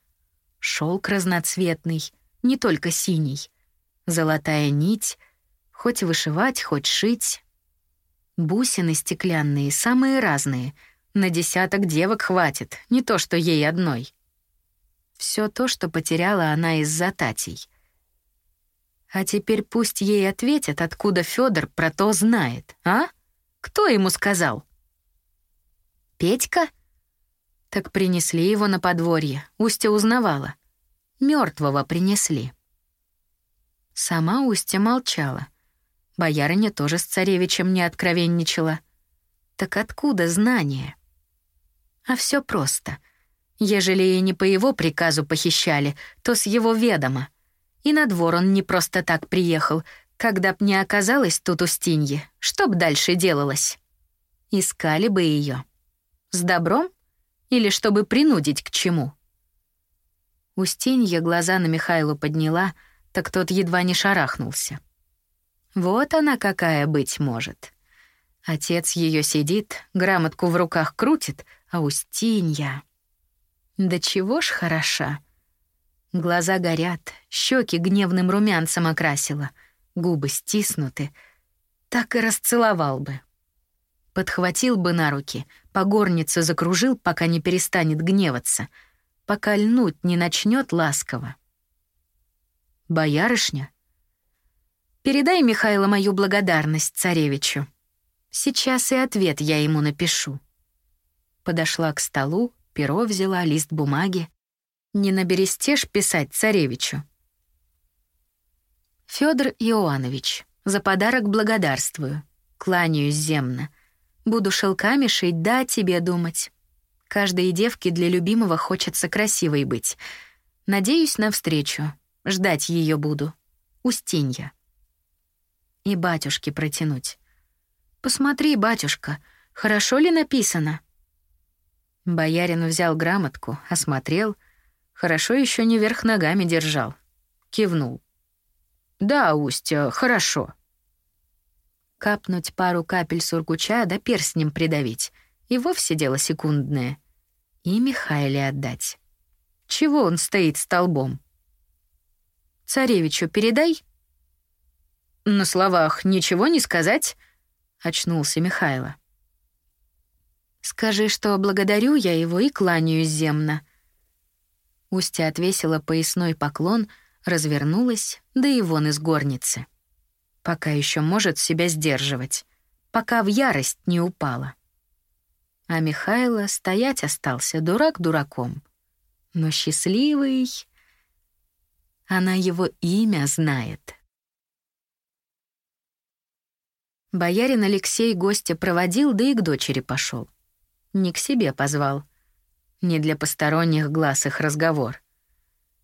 Шелк разноцветный, не только синий. Золотая нить, хоть вышивать, хоть шить. Бусины стеклянные, самые разные — на десяток девок хватит, не то что ей одной. Все то, что потеряла она из-за татей. А теперь пусть ей ответят, откуда Федор про то знает, а? Кто ему сказал? Петька? Так принесли его на подворье, Устя узнавала. Мертвого принесли. Сама Устя молчала. Боярыня тоже с царевичем не откровенничала. Так откуда знание? А все просто. Ежели и не по его приказу похищали, то с его ведома. И на двор он не просто так приехал, когда б не оказалось тут Устинье, что б дальше делалось? Искали бы ее. С добром? Или чтобы принудить к чему? Устинья глаза на Михайлу подняла, так тот едва не шарахнулся. Вот она какая быть может. Отец ее сидит, грамотку в руках крутит, а Устинья... Да чего ж хороша. Глаза горят, щеки гневным румянцем окрасила, губы стиснуты. Так и расцеловал бы. Подхватил бы на руки, по горнице закружил, пока не перестанет гневаться, пока льнуть не начнет ласково. «Боярышня?» «Передай, Михайло, мою благодарность царевичу. Сейчас и ответ я ему напишу». Подошла к столу, перо взяла, лист бумаги. Не на бересте ж писать царевичу. Федор Иоанович, за подарок благодарствую. Кланяюсь земно. Буду шелками шить, да тебе думать. Каждой девке для любимого хочется красивой быть. Надеюсь на встречу. Ждать ее буду. Устинья. И батюшке протянуть. Посмотри, батюшка, хорошо ли написано? Боярин взял грамотку, осмотрел. Хорошо еще не вверх ногами держал. Кивнул. «Да, Устья, хорошо». Капнуть пару капель сургуча да перстнем придавить. И вовсе дело секундное. И Михайле отдать. Чего он стоит столбом? «Царевичу передай?» «На словах ничего не сказать?» — очнулся Михайло. Скажи, что благодарю я его и кланяюсь земно». Устья отвесила поясной поклон, развернулась, да и вон из горницы. Пока еще может себя сдерживать, пока в ярость не упала. А Михайло стоять остался дурак дураком. Но счастливый... Она его имя знает. Боярин Алексей гостя проводил, да и к дочери пошел не к себе позвал. Не для посторонних глаз их разговор.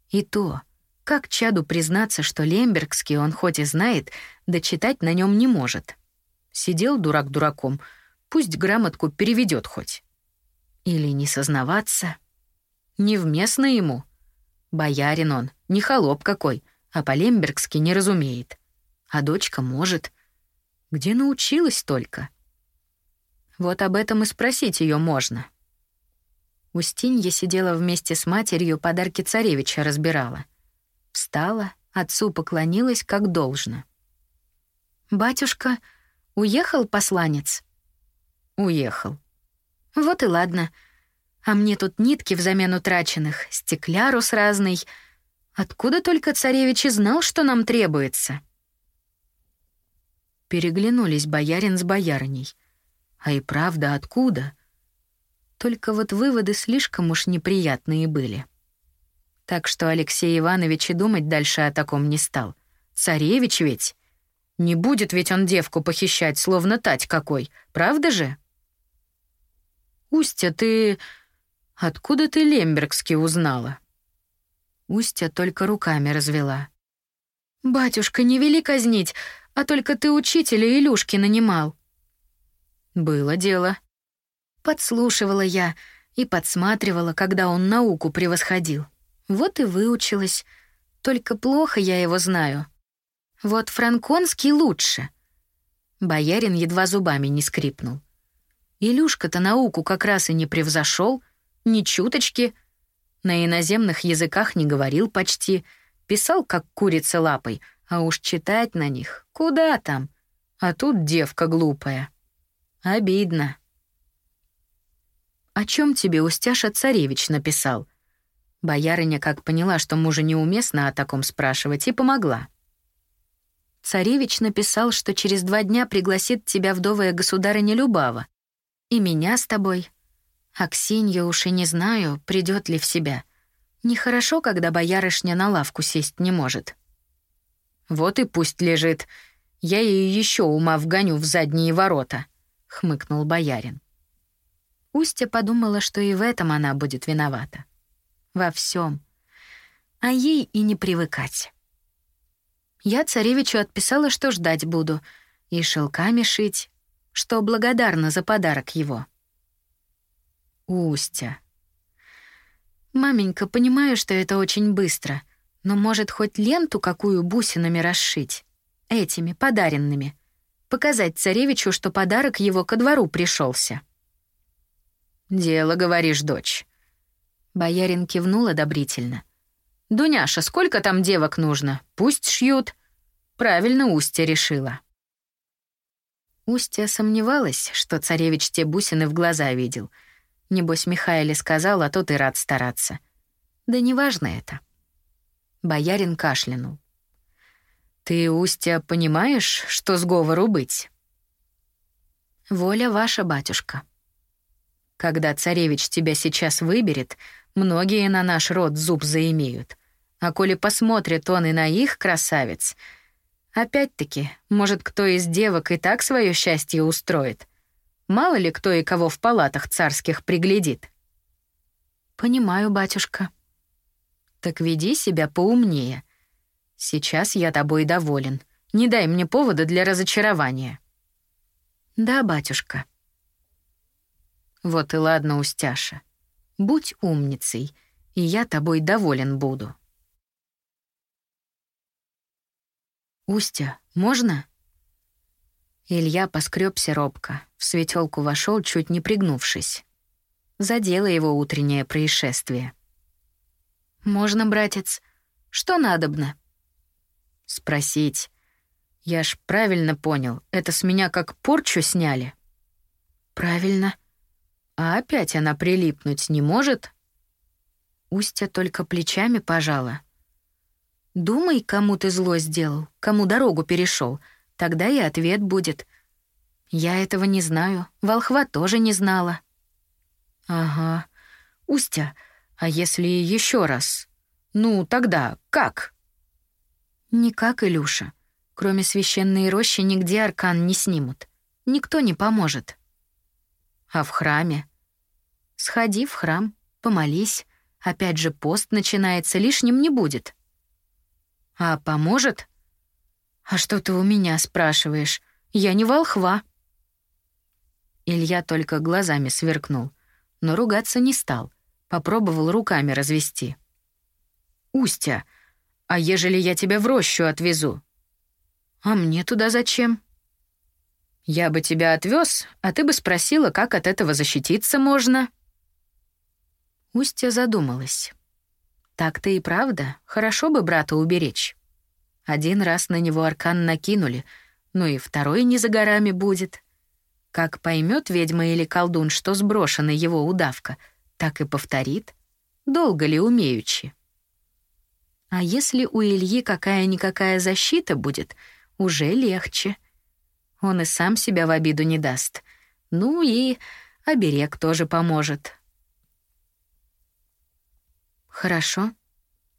И то, как чаду признаться, что Лембергский он хоть и знает, да читать на нем не может. Сидел дурак дураком, пусть грамотку переведет хоть. Или не сознаваться. Невместно ему. Боярин он, не холоп какой, а по-лембергски не разумеет. А дочка может. Где научилась только? — вот об этом и спросить ее можно. Устинья сидела вместе с матерью, подарки царевича разбирала. Встала, отцу поклонилась как должно. «Батюшка, уехал посланец?» «Уехал». «Вот и ладно. А мне тут нитки взамен утраченных, стеклярус разный. Откуда только царевич и знал, что нам требуется?» Переглянулись боярин с боярыней — а и правда откуда? Только вот выводы слишком уж неприятные были. Так что Алексей Иванович и думать дальше о таком не стал. Царевич ведь. Не будет ведь он девку похищать, словно тать какой, правда же? Устя, ты... Откуда ты Лембергский узнала? Устя только руками развела. «Батюшка, не вели казнить, а только ты учителя Илюшки нанимал». «Было дело». Подслушивала я и подсматривала, когда он науку превосходил. Вот и выучилась. Только плохо я его знаю. Вот франконский лучше. Боярин едва зубами не скрипнул. Илюшка-то науку как раз и не превзошел, ни чуточки. На иноземных языках не говорил почти, писал как курица лапой, а уж читать на них куда там. А тут девка глупая. Обидно. «О чем тебе Устяша Царевич написал?» Боярыня как поняла, что мужа неуместно о таком спрашивать, и помогла. Царевич написал, что через два дня пригласит тебя вдовая государыня Любава. И меня с тобой. А Ксенью уж и не знаю, придет ли в себя. Нехорошо, когда боярышня на лавку сесть не может. Вот и пусть лежит. Я ее еще ума вгоню в задние ворота, хмыкнул боярин. Устя подумала, что и в этом она будет виновата. Во всем. А ей и не привыкать. Я царевичу отписала, что ждать буду, и шелками шить, что благодарна за подарок его. Устя. Маменька, понимаю, что это очень быстро, но может хоть ленту какую бусинами расшить, этими подаренными, показать царевичу, что подарок его ко двору пришелся. Дело, говоришь, дочь. Боярин кивнул одобрительно. Дуняша, сколько там девок нужно? Пусть шьют. Правильно Устья решила. Устья сомневалась, что царевич те бусины в глаза видел. Небось, Михаиле сказал, а тот и рад стараться. Да неважно это. Боярин кашлянул. «Ты, Устья, понимаешь, что сговору быть?» «Воля ваша, батюшка». «Когда царевич тебя сейчас выберет, многие на наш род зуб заимеют. А коли посмотрит он и на их красавец, Опять-таки, может, кто из девок и так свое счастье устроит. Мало ли кто и кого в палатах царских приглядит. Понимаю, батюшка. Так веди себя поумнее. Сейчас я тобой доволен. Не дай мне повода для разочарования. Да, батюшка. Вот и ладно, Устяша. Будь умницей, и я тобой доволен буду. «Устя, можно?» Илья поскребся робко, в светелку вошел, чуть не пригнувшись. Задело его утреннее происшествие. «Можно, братец. Что надобно?» «Спросить. Я ж правильно понял, это с меня как порчу сняли?» «Правильно. А опять она прилипнуть не может?» Устя только плечами пожала. Думай, кому ты зло сделал, кому дорогу перешел, тогда и ответ будет. Я этого не знаю, волхва тоже не знала. Ага. Устя, а если еще раз? Ну, тогда как? Никак, Илюша. Кроме священной рощи нигде аркан не снимут. Никто не поможет. А в храме? Сходи в храм, помолись. Опять же пост начинается, лишним не будет. А поможет? А что ты у меня спрашиваешь? Я не волхва. Илья только глазами сверкнул, но ругаться не стал. Попробовал руками развести. Устя, а ежели я тебя в рощу отвезу? А мне туда зачем? Я бы тебя отвез, а ты бы спросила, как от этого защититься можно. Устья задумалась. Так-то и правда, хорошо бы брата уберечь. Один раз на него аркан накинули, ну и второй не за горами будет. Как поймет ведьма или колдун, что сброшена его удавка, так и повторит. Долго ли умеючи? А если у Ильи какая-никакая защита будет, уже легче. Он и сам себя в обиду не даст. Ну и оберег тоже поможет. Хорошо.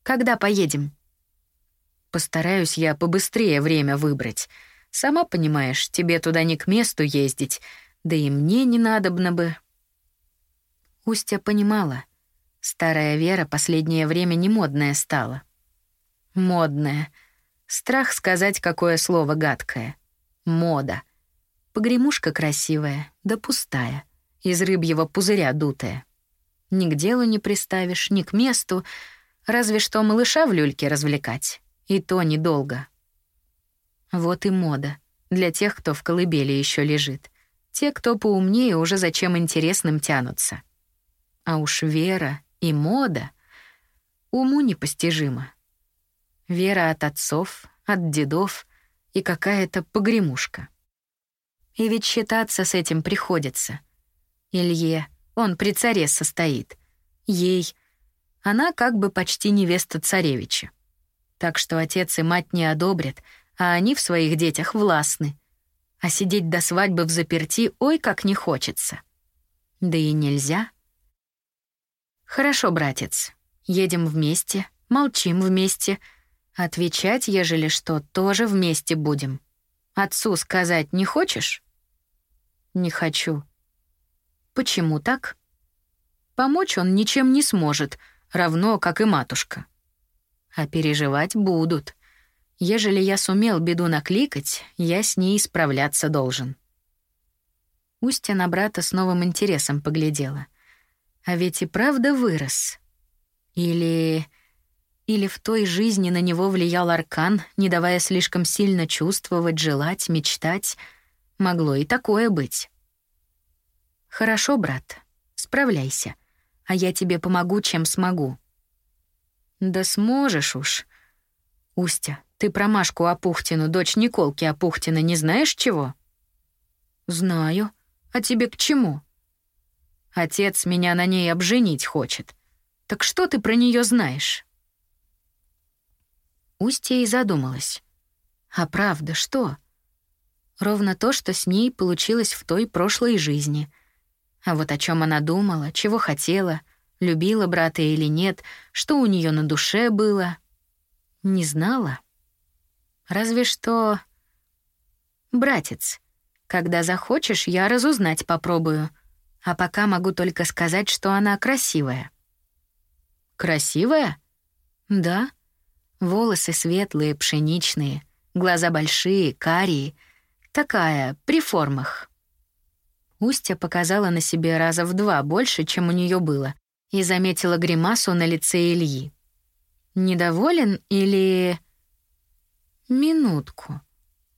Когда поедем? Постараюсь я побыстрее время выбрать. Сама понимаешь, тебе туда не к месту ездить, да и мне не надобно бы. Устя понимала. Старая Вера последнее время не модная стала. Модная. Страх сказать, какое слово гадкое. Мода. Погремушка красивая, да пустая. Из рыбьего пузыря дутая. Ни к делу не приставишь, ни к месту, разве что малыша в люльке развлекать. И то недолго. Вот и мода. Для тех, кто в колыбели еще лежит. Те, кто поумнее, уже зачем интересным тянутся. А уж вера и мода уму непостижимо. Вера от отцов, от дедов и какая-то погремушка. И ведь считаться с этим приходится. Илье, он при царе состоит. Ей, она как бы почти невеста царевича. Так что отец и мать не одобрят, а они в своих детях властны. А сидеть до свадьбы в заперти ой как не хочется. Да и нельзя. Хорошо, братец, едем вместе, молчим вместе. Отвечать, ежели что, тоже вместе будем. Отцу сказать не хочешь? Не хочу. Почему так? Помочь он ничем не сможет, равно как и матушка. А переживать будут. Ежели я сумел беду накликать, я с ней справляться должен. Устья на брата с новым интересом поглядела. А ведь и правда вырос. Или... Или в той жизни на него влиял аркан, не давая слишком сильно чувствовать, желать, мечтать. Могло и такое быть. «Хорошо, брат, справляйся, а я тебе помогу, чем смогу». «Да сможешь уж. Устя, ты про Машку Апухтину, дочь Николки Апухтина, не знаешь чего?» «Знаю. А тебе к чему?» «Отец меня на ней обженить хочет. Так что ты про нее знаешь?» Устья и задумалась. «А правда, что?» Ровно то, что с ней получилось в той прошлой жизни. А вот о чем она думала, чего хотела, любила брата или нет, что у нее на душе было, не знала. Разве что... «Братец, когда захочешь, я разузнать попробую. А пока могу только сказать, что она красивая». «Красивая?» «Да. Волосы светлые, пшеничные, глаза большие, карие. Такая, при формах». Устья показала на себе раза в два больше, чем у нее было, и заметила гримасу на лице Ильи. «Недоволен или...» Минутку.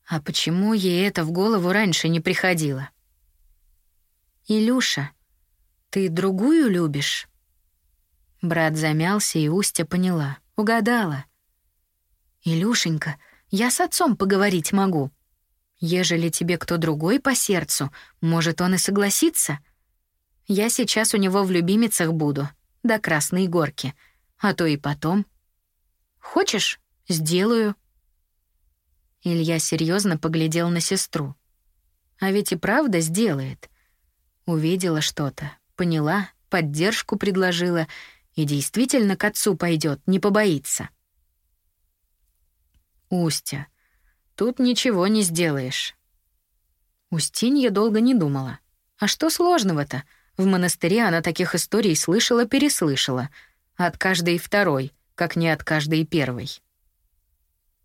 А почему ей это в голову раньше не приходило? «Илюша, ты другую любишь?» Брат замялся, и Устя поняла. Угадала. «Илюшенька, я с отцом поговорить могу. Ежели тебе кто другой по сердцу, может, он и согласится. Я сейчас у него в любимицах буду, до Красной Горки, а то и потом. Хочешь, сделаю». Илья серьезно поглядел на сестру. А ведь и правда сделает. Увидела что-то, поняла, поддержку предложила и действительно к отцу пойдет, не побоится. Устя, тут ничего не сделаешь. Устинья долго не думала. А что сложного-то? В монастыре она таких историй слышала-переслышала. От каждой второй, как не от каждой первой.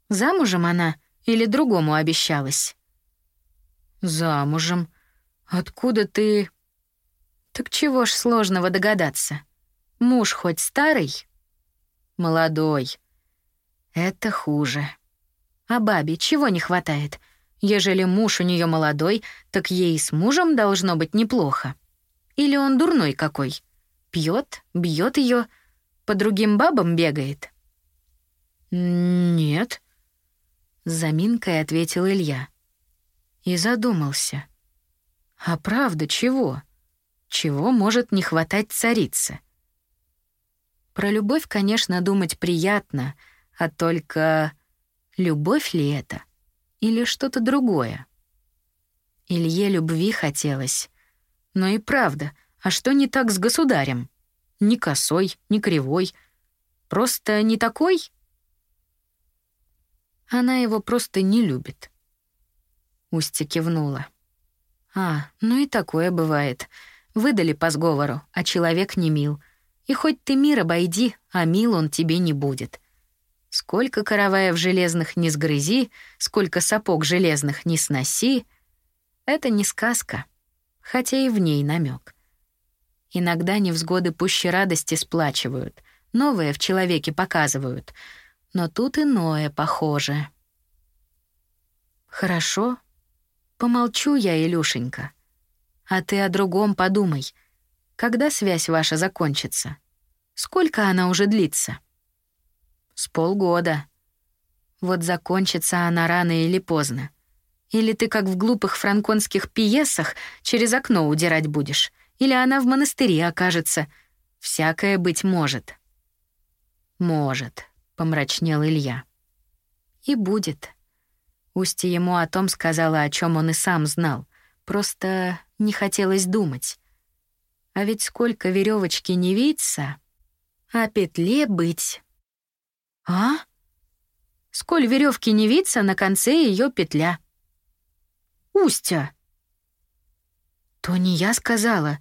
Замужем она или другому обещалась? Замужем. Откуда ты... Так чего ж сложного догадаться? Муж хоть старый? Молодой. Это хуже. А бабе чего не хватает? Ежели муж у нее молодой, так ей с мужем должно быть неплохо. Или он дурной какой? Пьет, бьет ее, по другим бабам бегает? Нет, заминкой ответил Илья. И задумался. А правда чего? Чего может не хватать царице? Про любовь, конечно, думать приятно, а только любовь ли это или что-то другое? Илье любви хотелось. Но и правда, а что не так с государем? Ни косой, ни кривой. Просто не такой? Она его просто не любит. Устья кивнула. А, ну и такое бывает. Выдали по сговору, а человек не мил. И хоть ты мир обойди, а мил он тебе не будет. Сколько караваев железных не сгрызи, сколько сапог железных не сноси, это не сказка, хотя и в ней намек. Иногда невзгоды пуще радости сплачивают, новое в человеке показывают, но тут иное похоже. Хорошо, помолчу я, Илюшенька. А ты о другом подумай. Когда связь ваша закончится? Сколько она уже длится? С полгода. Вот закончится она рано или поздно. Или ты, как в глупых франконских пьесах, через окно удирать будешь. Или она в монастыре окажется. Всякое быть может. Может, помрачнел Илья. И будет. Устья ему о том сказала, о чем он и сам знал. Просто не хотелось думать. А ведь сколько веревочки не виться, а петле быть. А? Сколь веревки не виться, на конце ее петля. Устя. То не я сказала.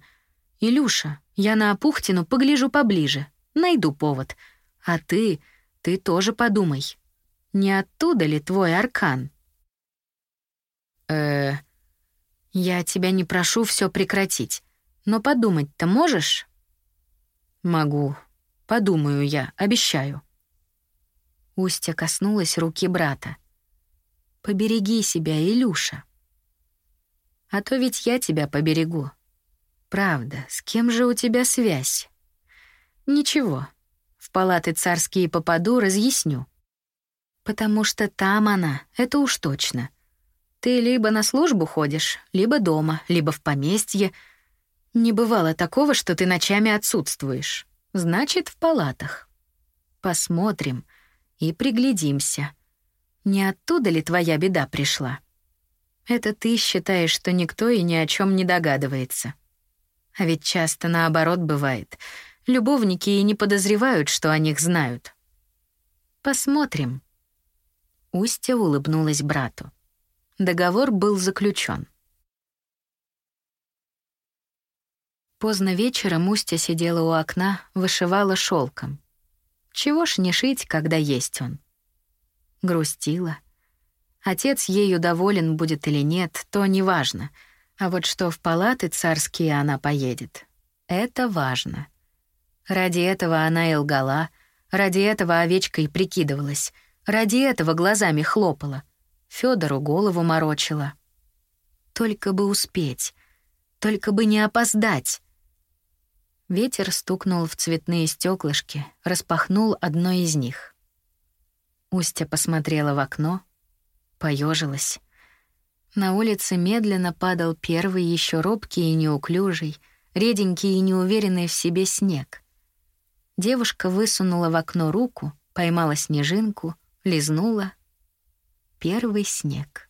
Илюша, я на Апухтину погляжу поближе, найду повод. А ты, ты тоже подумай. Не оттуда ли твой аркан? Э, я тебя не прошу все прекратить, но подумать-то можешь? Могу. Подумаю я, обещаю. Устья коснулась руки брата. «Побереги себя, Илюша. А то ведь я тебя поберегу. Правда, с кем же у тебя связь? Ничего, в палаты царские попаду, разъясню. Потому что там она, это уж точно. Ты либо на службу ходишь, либо дома, либо в поместье. Не бывало такого, что ты ночами отсутствуешь. Значит, в палатах. Посмотрим, и приглядимся. Не оттуда ли твоя беда пришла? Это ты считаешь, что никто и ни о чем не догадывается. А ведь часто наоборот бывает. Любовники и не подозревают, что о них знают. Посмотрим. Устья улыбнулась брату. Договор был заключен. Поздно вечером Устья сидела у окна, вышивала шелком. Чего ж не шить, когда есть он? Грустила. Отец ею доволен будет или нет, то не важно. А вот что в палаты царские она поедет, это важно. Ради этого она и лгала, ради этого овечкой прикидывалась, ради этого глазами хлопала, Федору голову морочила. Только бы успеть, только бы не опоздать. Ветер стукнул в цветные стеклышки, распахнул одно из них. Устя посмотрела в окно, поежилась. На улице медленно падал первый еще робкий и неуклюжий, реденький и неуверенный в себе снег. Девушка высунула в окно руку, поймала снежинку, лизнула. Первый снег.